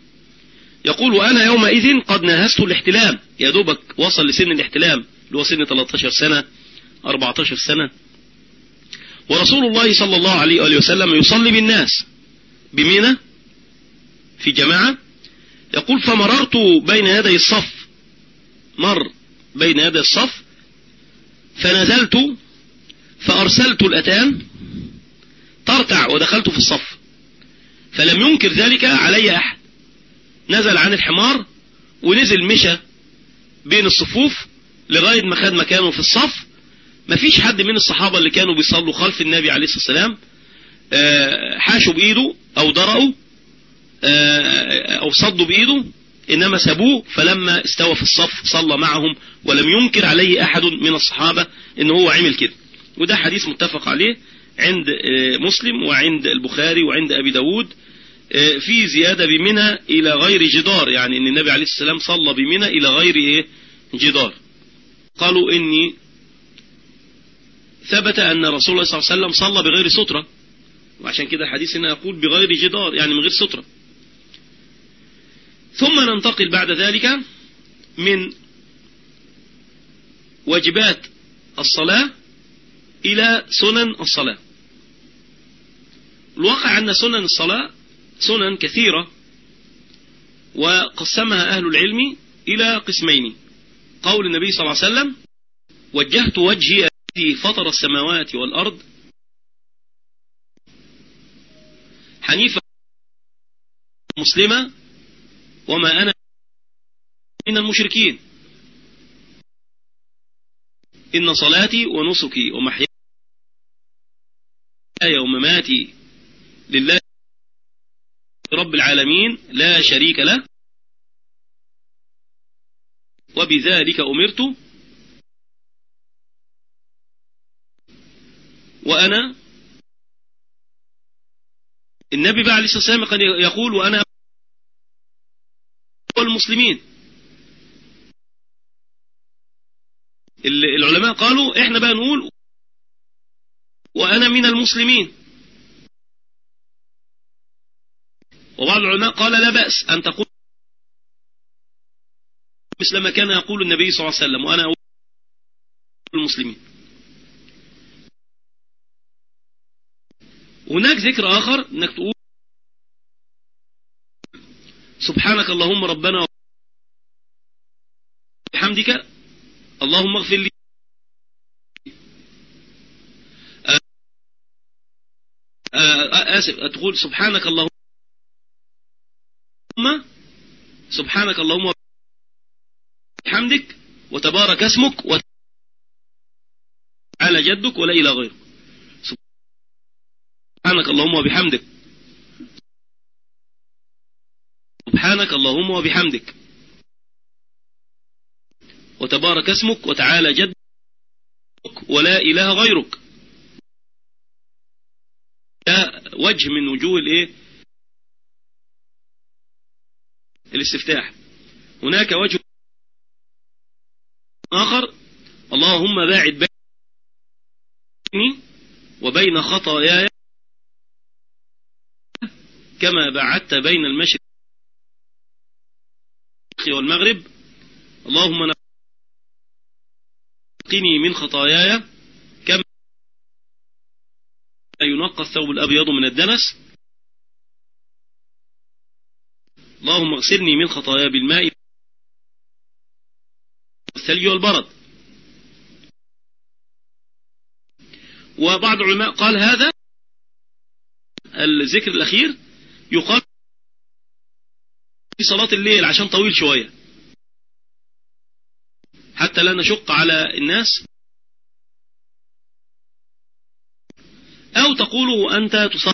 يقول وأنا يومئذ قد ناهزت الاحتلام. يا دوبك وصل لسن الاحتلام. اللي هو سن 13 سنة 14 سنة. ورسول الله صلى الله عليه وآله وسلم يصلي بالناس. بمينة في جماعة. يقول فمررت بين يدي الصف. مر بين يدي الصف. فنزلت فأرسلت الأتان ترتع ودخلت في الصف. فلم ينكر ذلك علي أحد. نزل عن الحمار ونزل مشى بين الصفوف لغاية ما خد مكانه في الصف. مفيش حد من الصحابة اللي كانوا بيصلوا خلف النبي عليه الصلاة والسلام آه، حاشوا بإيده أو درأوا آه، أو صدوا بإيده إنما سابوه فلما استوى في الصف صلى معهم ولم ينكر عليه أحد من الصحابة إن هو عمل كده. وده حديث متفق عليه عند آه، مسلم وعند البخاري وعند أبي داود في زيادة بمنى إلى غير جدار يعني أن النبي عليه السلام صلى بمنى إلى غير إيه؟ جدار. قالوا إني ثبت أن رسول الله صلى الله عليه وسلم صلى بغير سترة. وعشان كده الحديث هنا يقول بغير جدار يعني من غير سترة. ثم ننتقل بعد ذلك من واجبات الصلاة إلى سنن الصلاة. الواقع أن سنن الصلاة سنن كثيرة وقسمها أهل العلم إلى قسمين. قول النبي صلى الله عليه وسلم وجهت وجهي الذي فطر السماوات والأرض. حنيفة مسلمة وما أنا من المشركين. إن صلاتي ونسكي ومحياي ومماتي لله رب العالمين لا شريك له. وبذلك أمرت وأنا النبي بقى عليه الصلاة والسلام كان يقول وأنا المسلمين. العلماء قالوا إحنا بقى نقول وأنا من المسلمين. وبعض العلماء قال لا بأس أن تقول مثل ما كان يقول النبي صلى الله عليه وسلم وأنا أقول المسلمين. هناك ذكر آخر أنك تقول سبحانك اللهم ربنا بحمدك اللهم اغفر لي. آه، آسف تقول سبحانك اللهم سبحانك اللهم وتبارك اسمك وتعالى جدك ولا إلى غيرك. سبحانك اللهم وبحمدك. سبحانك اللهم وبحمدك. وتبارك اسمك وتعالى جدك ولا إله غيرك. ده وجه من وجوه الايه؟ الاستفتاح. هناك وجه آخر اللهم باعد بيني وبين خطاياي كما بعدت بين المشرق والمغرب. اللهم نقني من خطاياي كما ينقى الثوب الأبيض من الدنس. اللهم اغسلني من خطايا بالماء والثلج والبرد. وبعض العلماء قال هذا الذكر الأخير يقال في صلاة الليل عشان طويل شوية. حتى لا نشق على الناس. أو تقوله أنت تصلي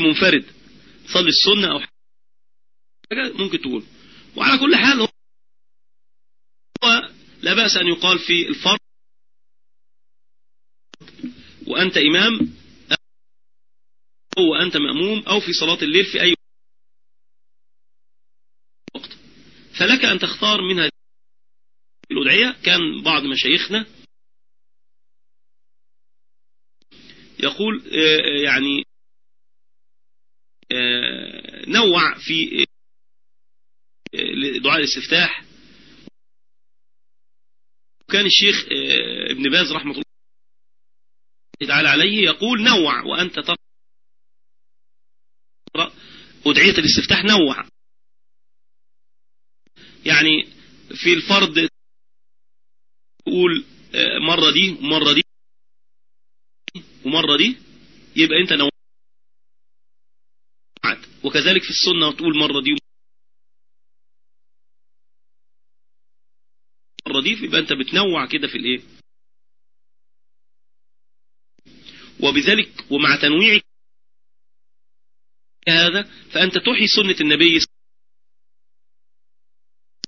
منفرد. تصلي السنة أو حاجة ممكن تقول. وعلى كل حال بأس أن يقال في الفرض وأنت إمام أو وأنت مأموم أو في صلاة الليل في أي وقت. فلك أن تختار من هذه الأدعية. كان بعض مشايخنا يقول آه، يعني آه، نوع في آه، دعاء الاستفتاح وكان الشيخ ابن باز رحمة الله تعالى عليه يقول نوع وأنت تقرأ أدعية الاستفتاح نوع. يعني في الفرض تقول مرة دي ومرة دي ومرة دي يبقى أنت نوعت. وكذلك في السنة تقول مرة دي دي يبقى انت بتنوع كده في الايه؟ وبذلك ومع تنويعك هذا فأنت تحيي سنة النبي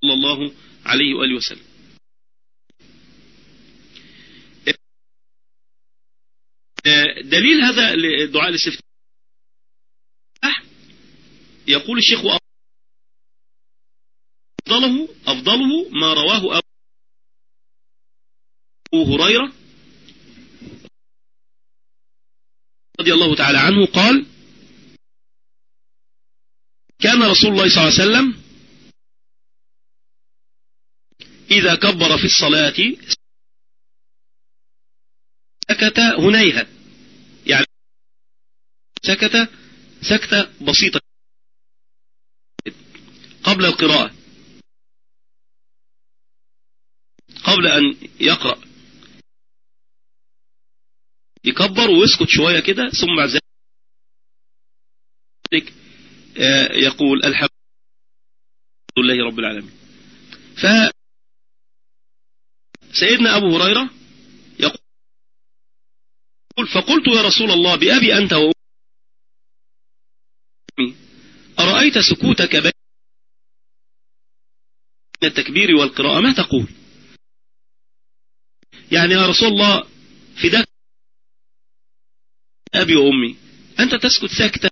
صلى الله عليه وآله وسلم. دليل هذا دعاء الاستفتاح يقول الشيخ أفضله, أفضله ما رواه هريرة رضي الله تعالى عنه قال كان رسول الله صلى الله عليه وسلم إذا كبر في الصلاة سكت هنيها. يعني سكت سكتة بسيطة قبل القراءة قبل أن يقرأ. يكبر ويسكت شوية كده ثم بعد ذلك آه، يقول الحمد لله رب العالمين. ف سيدنا أبو هريرة يقول فقلت يا رسول الله بأبي أنت وأمي أرأيت سكوتك بين التكبير والقراءة؟ ما تقول؟ يعني يا رسول الله في ذاك أبي وأمي أنت تسكت سكتة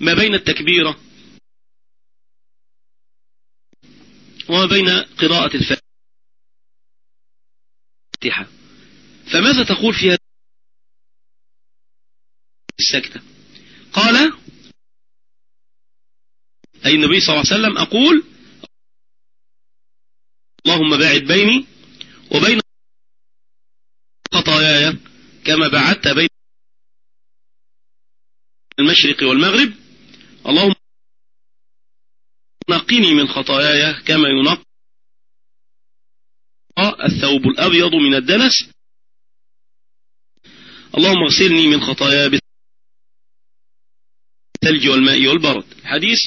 ما بين التكبيرة وما بين قراءة الفاتحة. فماذا تقول في هذه السكتة قال أي النبي صلى الله عليه وسلم أقول اللهم باعد بيني وبين خطاياي. كما بعدت بين المشرق والمغرب. اللهم نقني من خطاياي كما ينقى الثوب الأبيض من الدنس. اللهم اغسلني من خطاياي بالثلج والماء والبرد. حديث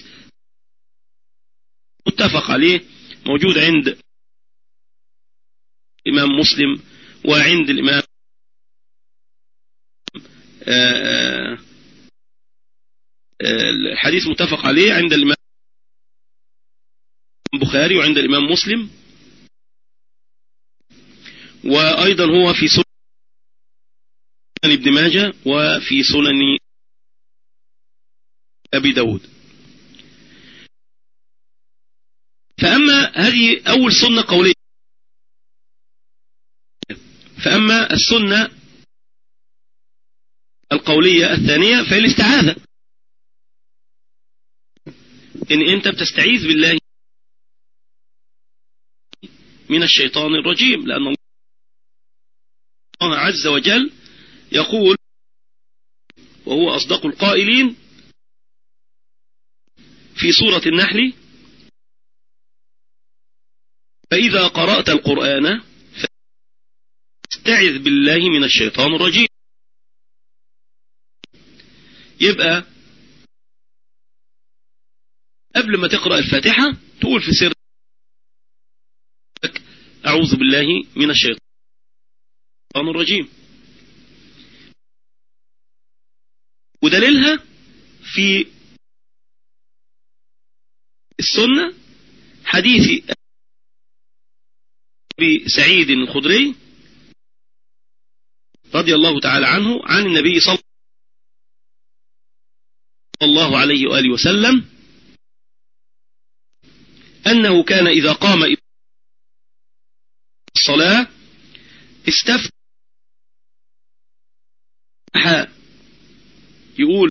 متفق عليه موجود عند الإمام مسلم وعند الإمام الحديث متفق عليه عند الإمام البخاري وعند الإمام مسلم. وأيضا هو في سنن ابن ماجه وفي سنن أبي داود. فأما هذه أول سنة قولية فأما السنة القولية الثانية فهي الاستعاذة إن أنت بتستعيذ بالله من الشيطان الرجيم لأن الله عز وجل يقول وهو أصدق القائلين في سورة النحل فإذا قرأت القرآن فاستعذ بالله من الشيطان الرجيم يبقى قبل ما تقرأ الفاتحة تقول في سر أعوذ بالله من الشيطان الرجيم. ودليلها في السنة حديث أبي سعيد الخدري رضي الله تعالى عنه عن النبي صلى الله عليه وآله وسلم أنه كان إذا قام الصلاة استفتح يقول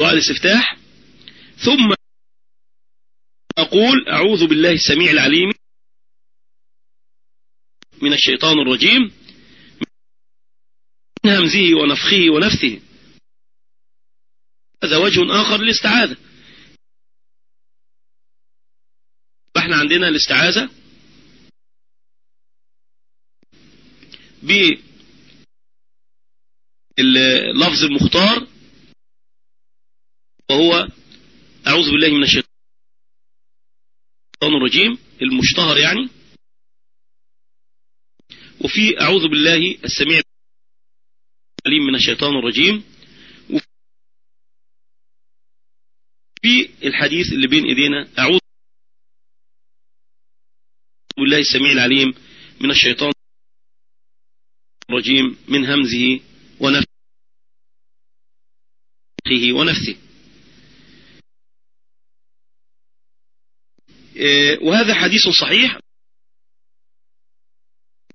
دعاء الاستفتاح ثم أقول أعوذ بالله السميع العليم من الشيطان الرجيم من همزه ونفخه ونفثه. هذا وجه آخر للاستعاذة فإحنا عندنا الاستعاذة باللفظ المختار وهو أعوذ بالله من الشيطان الرجيم المشتهر يعني. وفي أعوذ بالله السميع العليم من الشيطان الرجيم وفي الحديث اللي بين إيدينا. أعوذ بالله السميع العليم من الشيطان الرجيم من همزه ونفخه ونفسه إيه، وهذا حديث صحيح.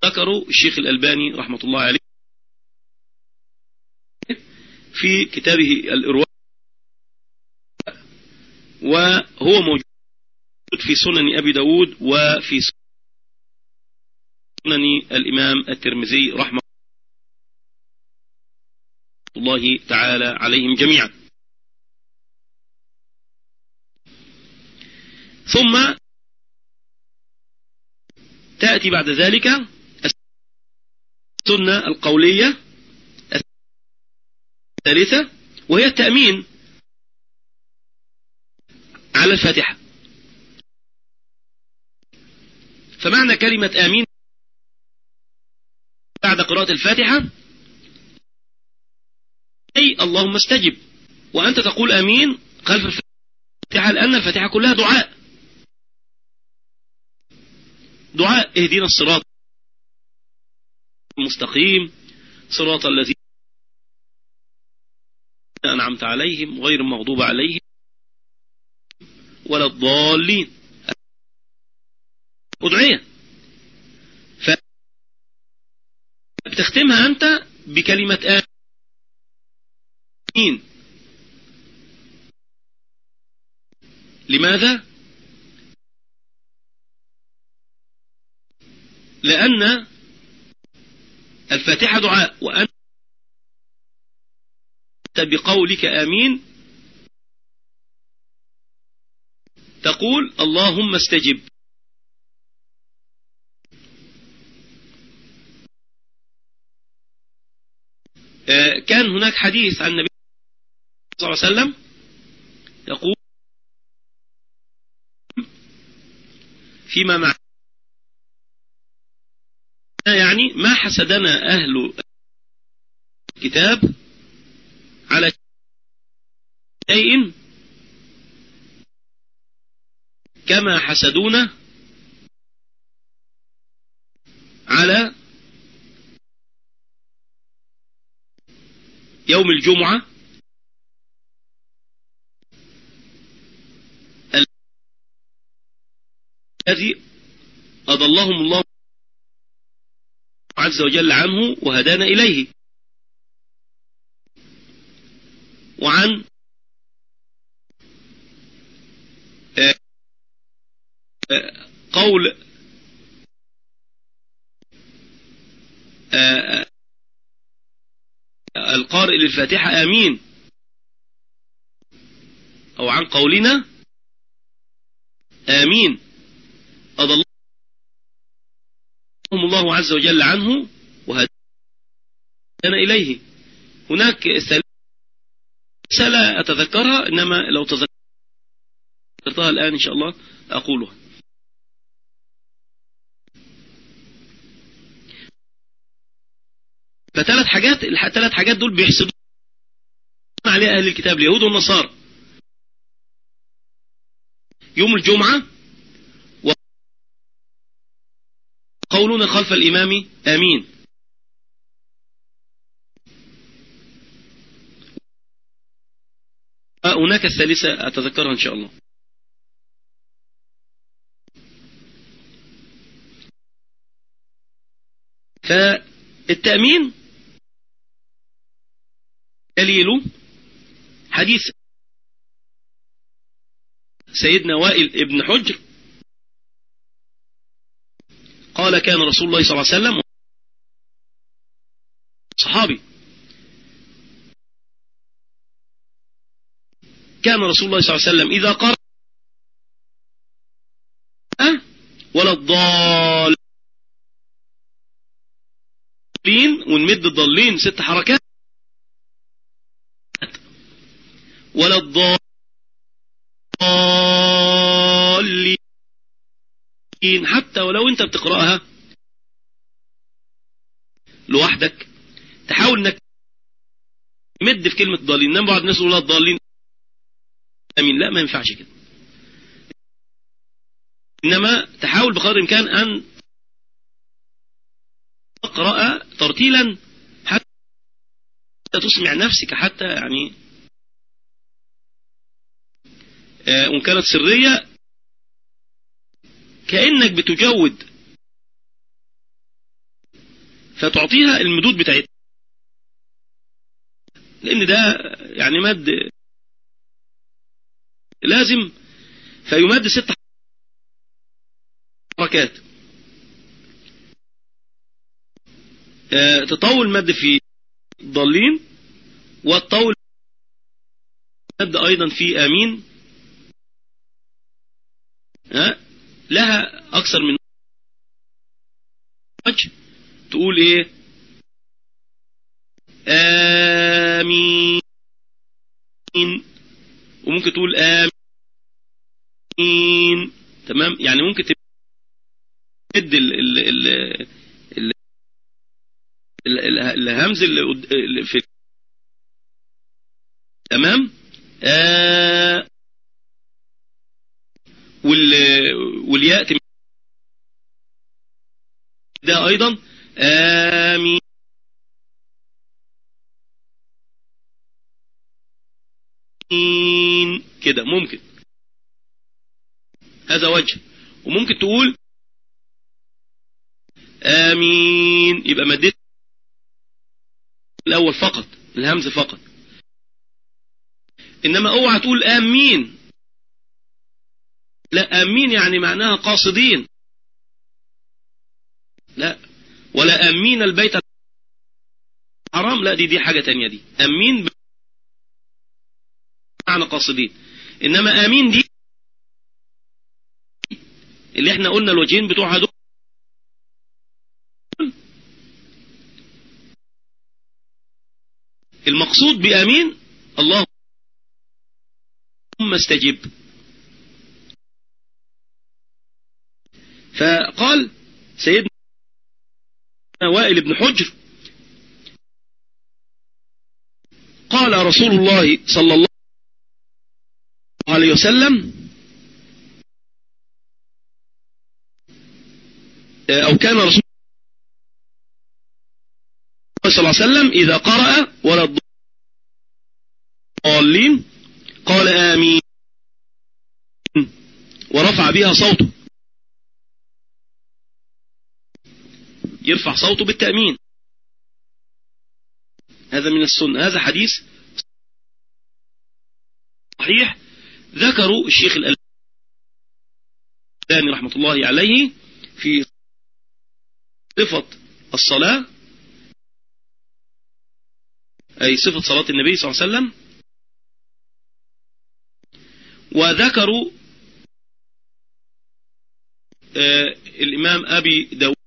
ذكره الشيخ الألباني رحمة الله عليه في كتابه الإرواء وهو موجود في سنن أبي داود وفي سنن الإمام الترمذي رحمه الله تعالى عليهم جميعا. ثم تأتي بعد ذلك السنة القولية الثالثة وهي التأمين على الفاتحة. فمعنى كلمة آمين بعد قراءة الفاتحة؟ أي اللهم استجب. وأنت تقول آمين خلف الفاتحة لأن الفاتحة كلها دعاء. دعاء اهدنا الصراط المستقيم صراط الذين أنعمت عليهم غير المغضوب عليهم. ولا الضالين. أدعية فبتختمها أنت بكلمة آمين. لماذا؟ لأن الفاتحة دعاء وأنت بقولك آمين تقول اللهم استجب. آه، كان هناك حديث عن النبي صلى الله عليه وسلم يقول فيما مع يعني ما حسدنا أهل الكتاب على شيء كما حسدونا على يوم الجمعة الذي أضلهم الله عز وجل عنه وهدانا إليه. وعن آه، آه، قول القارئ للفاتحة آمين. أو عن قولنا آمين. أضلهم الله عز وجل عنه وهدانا إليه. هناك لا أتذكرها إنما لو تذكرتها الآن إن شاء الله أقولها. فثلاث حاجات الثلاث حاجات دول بيحسبون عليه أهل الكتاب اليهود والنصارى. يوم الجمعة وقولنا خلف الإمام آمين. هناك الثالثة أتذكرها إن شاء الله. فالتأمين دليله حديث سيدنا وائل ابن حجر قال كان رسول الله صلى الله عليه وسلم صحابي. كان رسول الله صلى الله عليه وسلم إذا قرأ ولا الضالين ونمد الضالين ست حركات ولا الضالين. حتى ولو انت بتقرأها لوحدك تحاول انك مد في كلمة ضالين. نعم بعض الناس يقول الضالين أمين. لا ما ينفعش كده. إنما تحاول بقدر الإمكان أن تقرأ ترتيلا حتى تسمع نفسك حتى يعني آه، وان كانت سرية كأنك بتجود فتعطيها المدود بتاعتها. لأن ده يعني مد لازم فيمد ست حركات. آه، تطول مد في ضالين وتطول مد أيضا في آمين. لها أكثر من وجه تقول إيه؟ آمين. وممكن تقول آمين. تمام؟ يعني ممكن تمد ال ال ال ال الهمز اللي في تمام؟ آه والياء ده أيضا. آمين. كده ممكن. هذا وجه. وممكن تقول آمين. يبقى مديت الأول فقط الهمز فقط. إنما اوعى تقول آمين. لا آمين يعني معناها قاصدين. لا ولا آمين البيت الحرام. لا دي دي حاجة تانية دي. آمين معنى قاصدين. إنما آمين دي اللي إحنا قلنا الوجهين بتوعها دول المقصود بآمين اللهم استجب. فقال سيدنا وائل بن حجر قال رسول الله صلى الله عليه وسلم أو كان رسول الله صلى الله عليه وسلم إذا قرأ ولا الضالين قال آمين ورفع بها صوته. يرفع صوته بالتأمين. هذا من السنة هذا حديث صحيح. ذكروا الشيخ الألباني رحمة الله عليه في صفة الصلاة أي صفة صلاة النبي صلى الله عليه وسلم. وذكروا آه الإمام أبي داود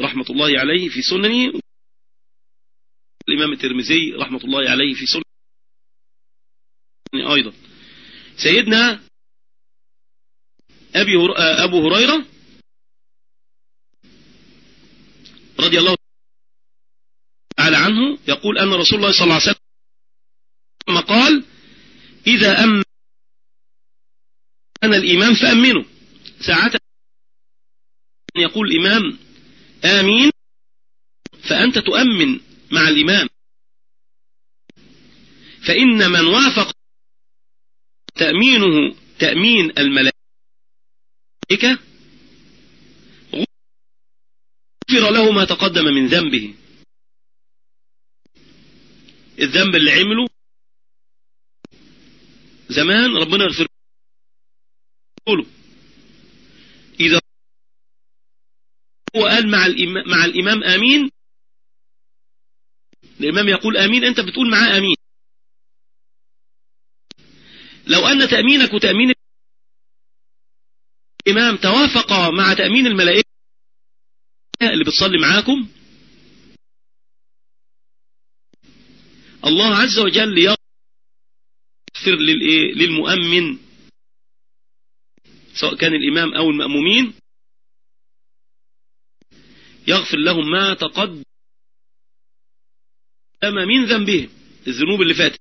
رحمة الله عليه في سننه. الإمام الترمذي رحمة الله عليه في سننه أيضا. سيدنا أبي أبو هريرة رضي الله تعالى عنه يقول أن رسول الله صلى الله عليه وسلم قال إذا أمن الإمام فأمنه ساعات يقول الإمام آمين. فأنت تؤمن مع الإمام. فإن من وافق تأمينه تأمين الملائكة غفر له ما تقدم من ذنبه. الذنب اللي عمله زمان ربنا يغفر له. إذا هو قال مع الإمام, مع الإمام آمين. الإمام يقول آمين أنت بتقول معاه آمين. لو أن تأمينك وتأمين الإمام توافق مع تأمين الملائكة اللي بتصلي معاكم. الله عز وجل يغفر للمؤمن سواء كان الإمام أو المأمومين. يغفر لهم ما تقدم من ذنبهم الذنوب اللي فاتت.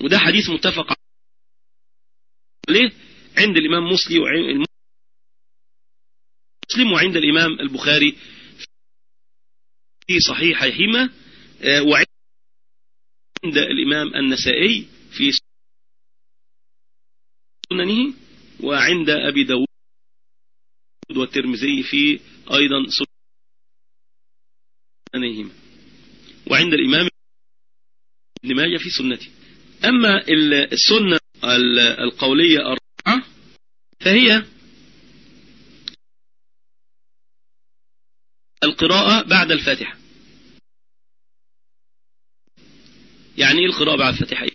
وده حديث متفق عليه عند الإمام مسلم مسلم وعند الإمام البخاري في صحيحهما آه، وعند الإمام النسائي في سننه وعند أبي داود والترمذي في أيضا سننهما. وعند الإمام ابن ماجه في سنته. أما السنة القولية الرابعة فهي القراءة بعد الفاتحة. يعني إيه القراءة بعد الفاتحة؟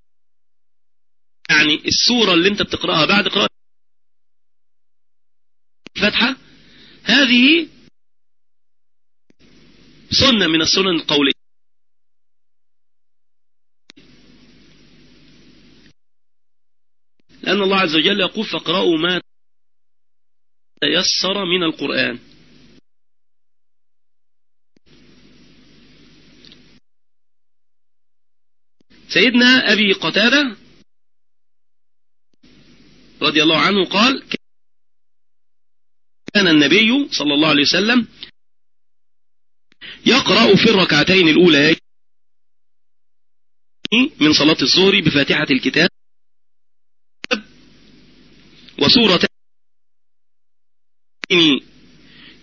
يعني السورة اللي أنت بتقرأها بعد قراءة الفاتحة هذه سنة من السنن القولية. لأن الله عز وجل يقول فاقرأوا ما تيسر من القرآن. سيدنا أبي قتادة رضي الله عنه قال النبي صلى الله عليه وسلم يقرأ في الركعتين الأولى من صلاة الظهر بفاتحة الكتاب وسورة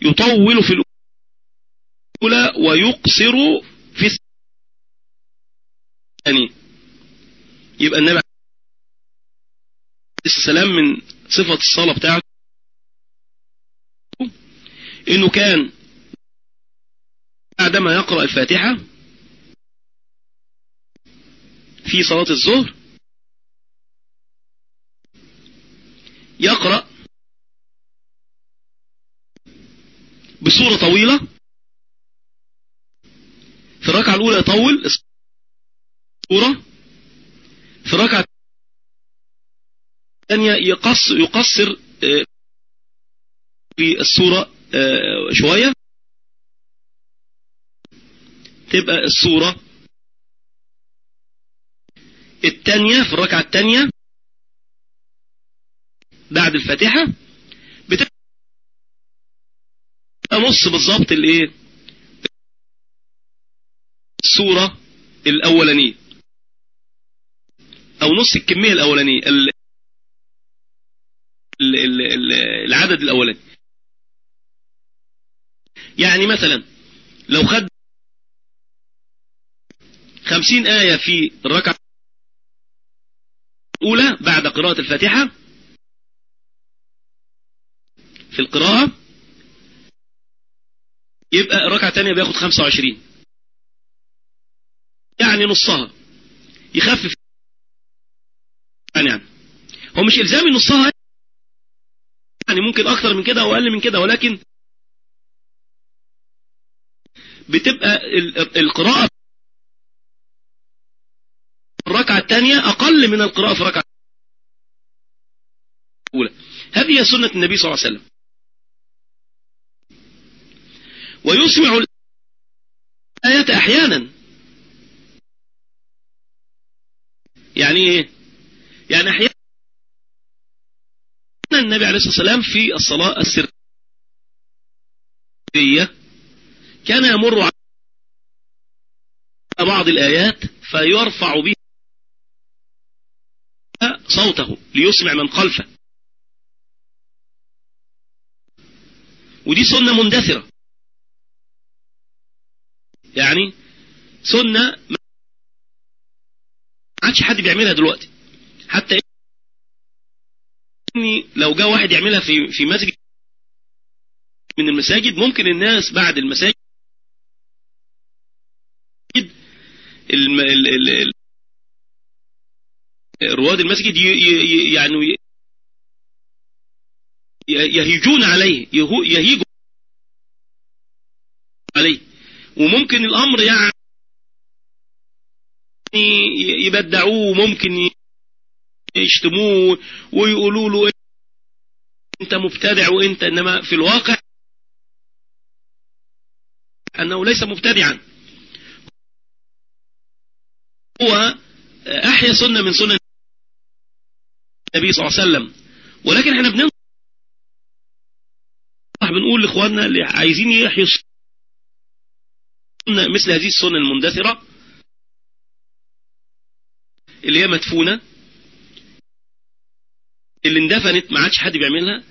يطول في الأولى ويقصر في الثانية يبقى النبي عليه السلام من صفة الصلاة بتاعته إنه كان بعدما يقرأ الفاتحة في صلاة الظهر يقرأ بصورة طويلة في الركعة الأولى يطول الصورة في الركعة الثانية يقص يقصر آه، في الصورة شوية. تبقى الصورة. الثانية في الركعة الثانية بعد الفاتحة. بتبقى نص بالظبط الايه؟ الصورة الأولانية. أو نص الكمية الأولانية العدد الأولاني. يعني مثلا لو خد خمسين آية في الركعة الأولى بعد قراءة الفاتحة في القراءة يبقى الركعة الثانية بياخد 25 يعني نصها. يخفف. يعني, هو مش إلزامي نصها يعني ممكن أكثر من كده أو أقل من كده ولكن بتبقى القراءة الركعة الثانية أقل من القراءة في الركعة الأولى. هذه سنة النبي صلى الله عليه وسلم. ويسمع الآية أحيانا. يعني إيه؟ يعني أحيانا النبي عليه الصلاة والسلام في الصلاة السرية كان يمر على بعض الآيات فيرفع بها صوته ليسمع من خلفه. ودي سنة مندثرة. يعني سنة ما عادش حد بيعملها دلوقتي. حتى إني لو جاء واحد يعملها في في مسجد من المساجد ممكن الناس بعد المساجد الم... ال... ال... رواد المسجد يعني يهيجون عليه يهيجون عليه. وممكن الأمر يعني يبدعوه ممكن يشتموه ويقولوا له أنت مبتدع وأنت إنما في الواقع أنه ليس مبتدعا. هو أحيا سنة من سنن النبي صلى الله عليه وسلم. ولكن إحنا بننصح بنقول لإخواننا اللي عايزين يحيوا مثل هذه السنة المندثرة اللي هي مدفونة اللي اندفنت ما عادش حد بيعملها.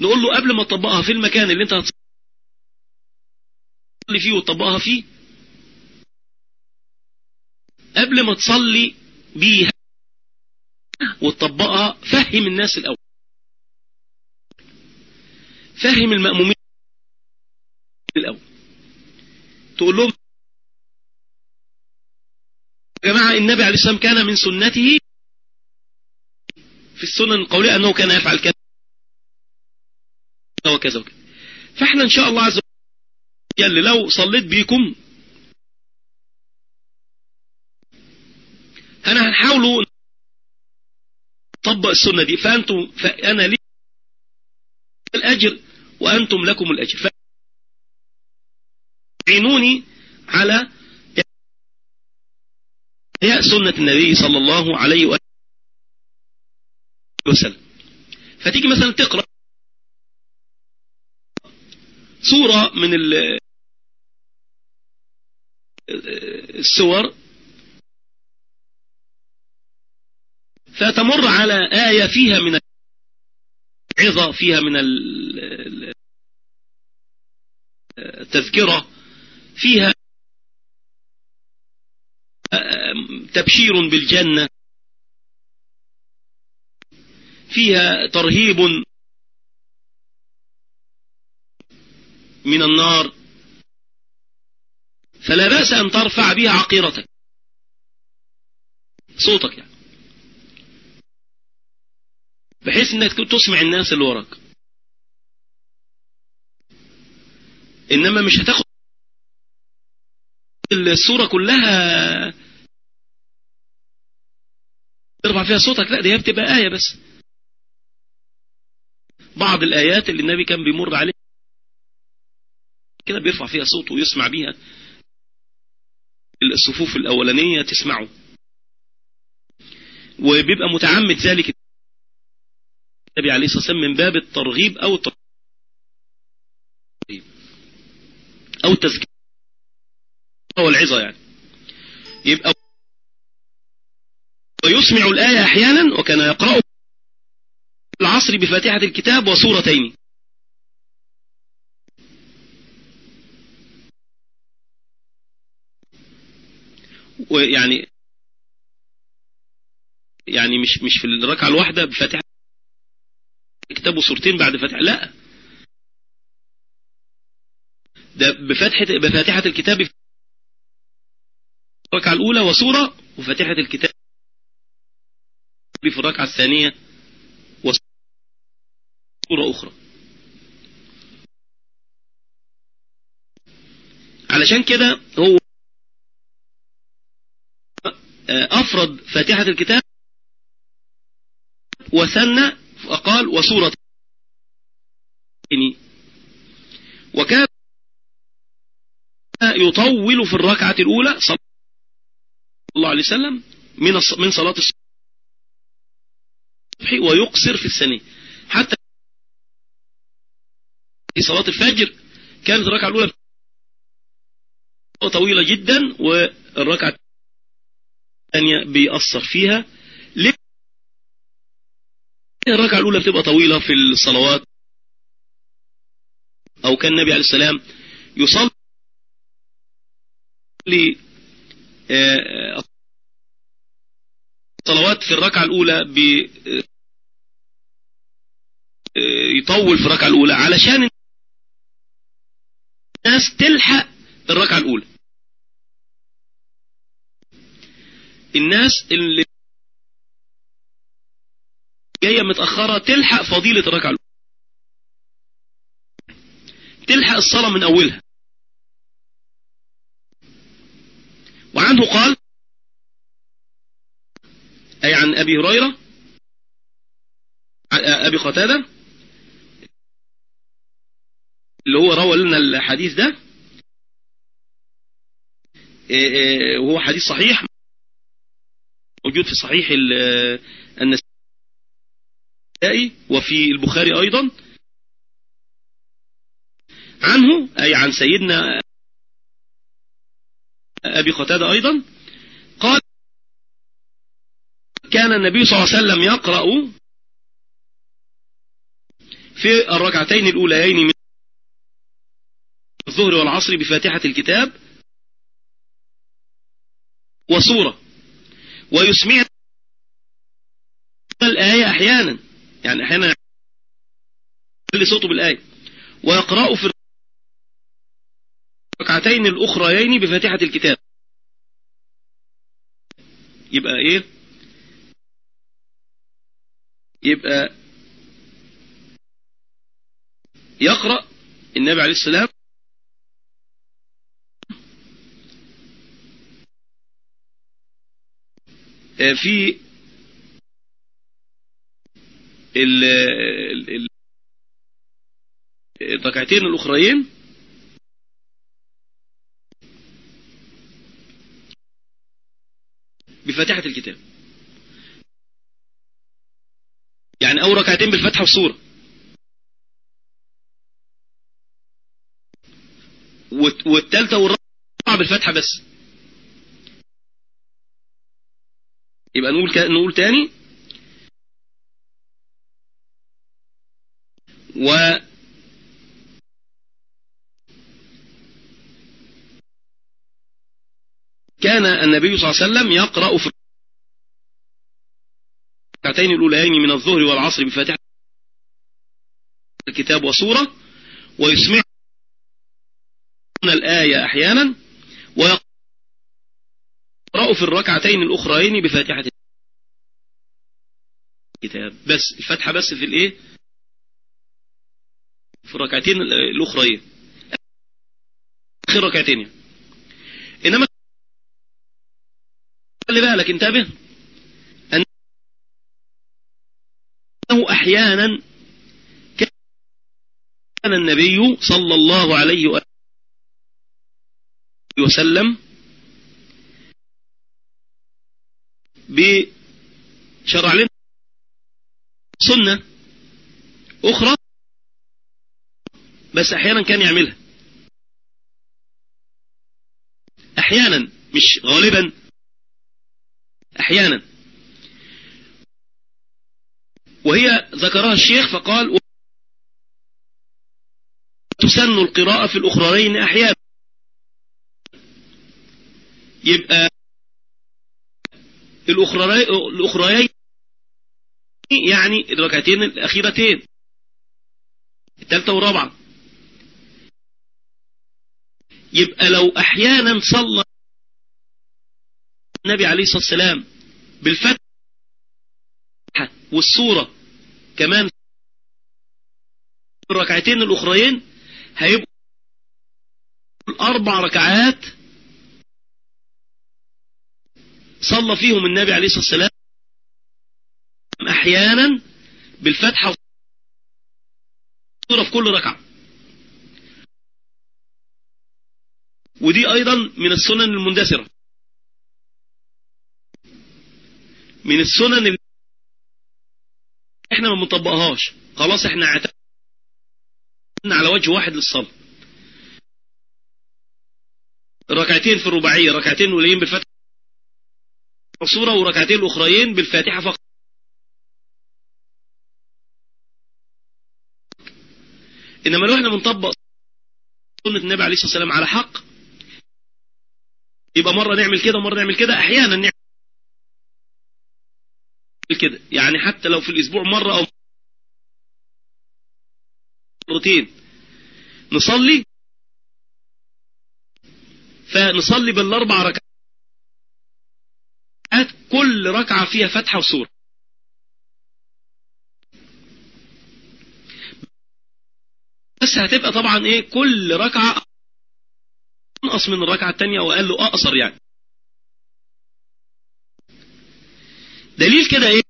نقول له قبل ما تطبقها في المكان اللي انت هتصلي فيه وتطبقها فيه قبل ما تصلي بيها وتطبقها فهم الناس الأول. فهم المأمومين الأول. تقول لهم يا جماعة النبي عليه السلام كان من سنته في السنن القولية أنه كان يفعل كذا وكذا وكذا. فإحنا إن شاء الله عز وجل لو صليت بيكم أنا هنحاولوا نطبق السنة دي. فأنتم فأنا لي الأجر وأنتم لكم الأجر. فعينوني على هي سنة النبي صلى الله عليه وسلم. فتيجي مثلا تقرأ صورة من السور فتمر على آية فيها من العظة فيها من التذكرة فيها تبشير بالجنة فيها ترهيب من النار فلا بأس أن ترفع بها عقيرتك صوتك يعني. بحيث إنك تسمع الناس اللي وراك. إنما مش هتاخد الصورة كلها. ترفع فيها صوتك. لا دي بتبقى آية بس. بعض الآيات اللي النبي كان بيمر عليه كده بيرفع فيها صوته ويسمع بيها. الصفوف الأولانية تسمعه. وبيبقى متعمد ذلك النبي عليه الصلاة والسلام من باب الترغيب أو الترغيب أو التذكير أو العظة يعني. يبقى ويسمع الآية أحيانا وكان يقرأ العصر بفاتحة الكتاب وسورتين. ويعني يعني مش مش في الركعة الواحدة بفاتحة الكتاب وسورتين بعد فتح. لا. ده بفتحة بفاتحة الكتاب في الركعة الأولى وسورة وفاتحة الكتاب في الركعة الثانية وسورة أخرى. علشان كده هو أفرد فاتحة الكتاب وثنى فقال وسورة وكان يطول في الركعة الأولى صلى الله عليه وسلم من من صلاة الصبح ويقصر في الثانية. حتى في صلاة الفجر كانت الركعة الأولى طويلة جدا والركعة الثانية بيأثر فيها. الركعة الأولى بتبقى طويلة في الصلوات. أو كان النبي عليه السلام يصلي الصلوات في الركعة الأولى يطول في الركعة الأولى علشان الناس تلحق الركعة الأولى. الناس اللي جاية متأخرة تلحق فضيلة الركعة الأولى تلحق الصلاة من أولها. وعنه قال أي عن أبي هريرة أبي قتادة اللي هو روى لنا الحديث ده وهو حديث صحيح موجود في صحيح النسائي. وفي البخاري أيضا عنه أي عن سيدنا أبي قتادة أيضا قال كان النبي صلى الله عليه وسلم يقرأ في الركعتين الأوليين من الظهر والعصر بفاتحة الكتاب وصورة ويسمع الآية أحيانا. يعني أحيانا يعلي صوته بالآية. ويقرأ في الركعتين الأخريين بفاتحة الكتاب. يبقى إيه؟ يبقى يقرأ النبي عليه السلام في الركعتين الأخرين بفاتحة الكتاب يعني أول ركعتين بالفتحة والصورة والثالثة والرابعة بالفتحة بس يبقى نقول. نقول تاني و كان النبي صلى الله عليه وسلم يقرأ في الركعتين الأوليين من الظهر والعصر بفاتحة الكتاب وسورة ويسمعنا الآية أحيانا ويقرأ في الركعتين الأخرين بفاتحة الكتاب. بس الفتحة بس في الإيه؟ في الركعتين الأخرين آخر ركعتين. إنما خلي بالك انتبه أنه أحيانا كان النبي صلى الله عليه وسلم بشرع لنا سنة أخرى بس أحيانا كان يعملها. أحيانا مش غالبا. أحيانا. وهي ذكرها الشيخ فقال تسن القراءة في الأخرين أحيانا. يبقى الأخرين يعني الركعتين الأخيرتين. الثالثة والرابعة. يبقى لو أحيانا صلى النبي عليه الصلاة والسلام بالفتحة والصورة كمان الركعتين الأخرين هيبقوا الأربع ركعات صلى فيهم النبي عليه الصلاة والسلام أحيانا بالفتحة والصورة في كل ركعة. ودي أيضا من السنن المندثرة. من السنن اللي إحنا ما بنطبقهاش. خلاص إحنا اعتمدنا على وجه واحد للصلاة ركعتين في الرباعية ركعتين الاولين بالفتحة الصورة وركعتين الاخرين بالفاتحة فقط. إنما لو إحنا بنطبق سنة النبي عليه الصلاة والسلام على حق يبقى مرة نعمل كده ومرة نعمل كده. أحيانا نعمل كده. يعني حتى لو في الأسبوع مرة أو مرتين. نصلي. فنصلي بالأربع ركعات. كل ركعة فيها فتحة وسورة بس هتبقى طبعا إيه؟ كل ركعة انقص من الركعة التانية واقل له أقصر يعني. دليل كده إيه؟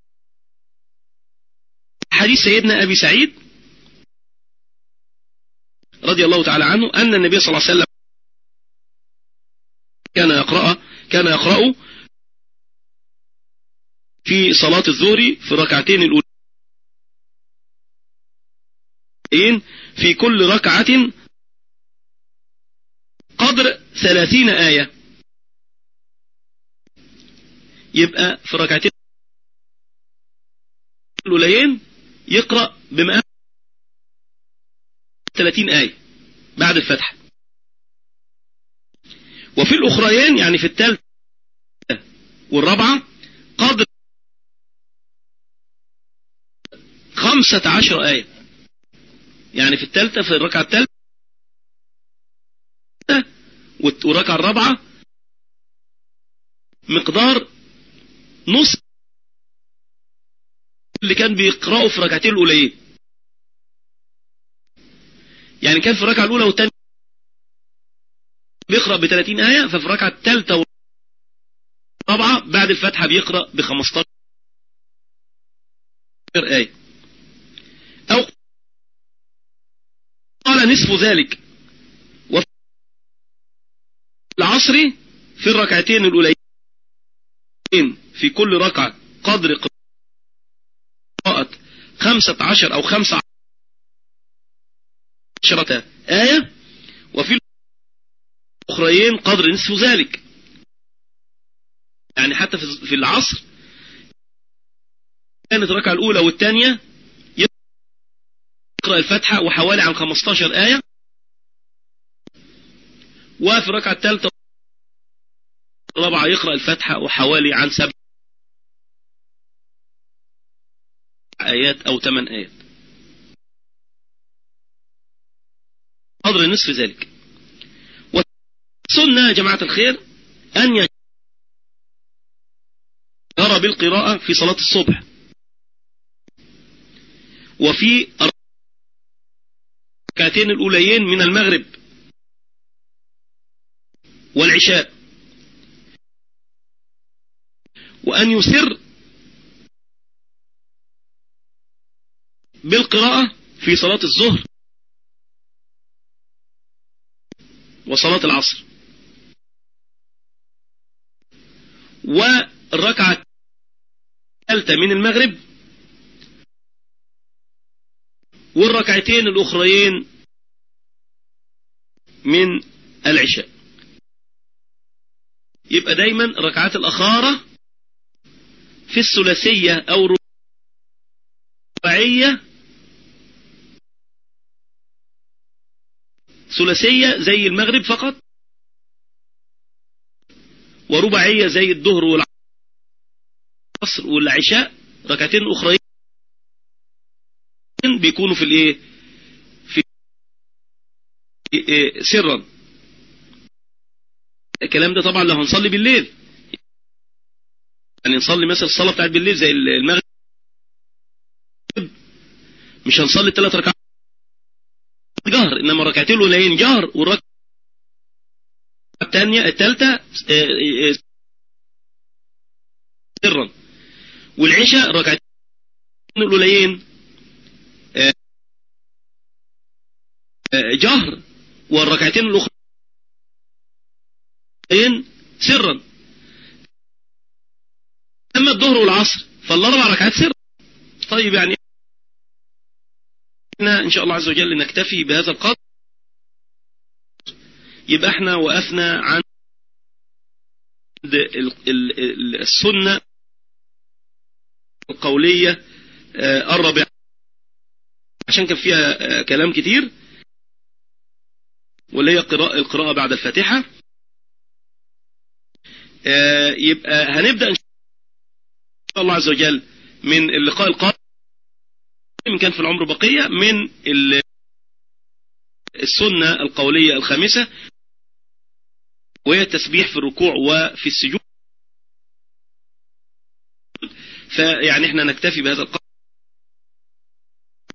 حديث سيدنا أبي سعيد رضي الله تعالى عنه أن النبي صلى الله عليه وسلم كان يقرأ كان يقرأ في صلاة الظهر في ركعتين الأولين في كل ركعة ثلاثين آية. يبقى في ركعتين الأولين يقرأ بمئة ثلاثين آية بعد الفتح. وفي الأخريين يعني في الثالثة والرابعة قدر خمسة عشر آية. يعني في الثالثة في الركعة الثالثة والركعة الرابعة مقدار نص اللي كان بيقرأه في ركعتين الأولين يعني كان في الركعة الأولى والثانية بيقرأ ب 30 آية ففي الركعة الثالثة والرابعة بعد الفتحة بيقرأ ب 15 آية. أو قال نصف ذلك وفي العصر في الركعتين الأولين في كل ركعة قدر قراءة خمسة عشر أو خمسة عشرة آية وفي الأخرين قدر نصف ذلك. يعني حتى في العصر كانت الركعة الأولى والثانية يقرأ الفتحة وحوالي عن 15 آية وفي الركعة الثالثة الرابعة يقرأ الفتحة وحوالي عن سبع آيات أو ثمان آيات. قدر نصف ذلك. والسنة يا جماعة الخير أن يجرى بالقراءة في صلاة الصبح. وفي الركعتين الأوليين من المغرب والعشاء. وأن يسر بالقراءة في صلاة الظهر وصلاة العصر. والركعة الثالثة من المغرب والركعتين الأخرين من العشاء. يبقى دايما ركعات الأخارة في الثلاثية أو رباعية ثلاثية زي المغرب فقط ورباعية زي الظهر والعصر والعشاء. ركعتين أخرين بيكونوا في الإيه؟ في إيه؟ سرا. الكلام ده طبعا لو هنصلي بالليل. يعني نصلي مثلا الصلاة بتاعت بالليل زي المغرب. مش هنصلي الثلاث ركعات جهر إنما الركعتين الاولين جهر والركعة الثانية الثالثة سرا. والعشاء الركعتين الاولين جهر والركعتين الأخرين سرا. اما الظهر والعصر فالأربع ركعات سر. طيب يعني إن شاء الله عز وجل نكتفي بهذا القدر. يبقى إحنا وقفنا عن السنة القولية الرابعة. عشان كان فيها كلام كتير. واللي هي قراءة القراءة بعد الفاتحة. يبقى هنبدأ إن الله عز وجل من اللقاء القادم من كان في العمر بقية من السنة القولية الخامسة وهي التسبيح في الركوع وفي السجود. فيعني إحنا نكتفي بهذا القدر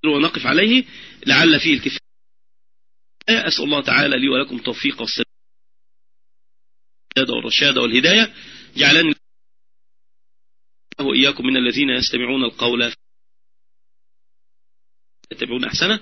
ونقف عليه لعل فيه الكفاية. أسأل الله تعالى لي ولكم توفيق والسداد والرشاد والهداية. جعلني وإياكم من الذين يستمعون القول. يتبعون أحسنه.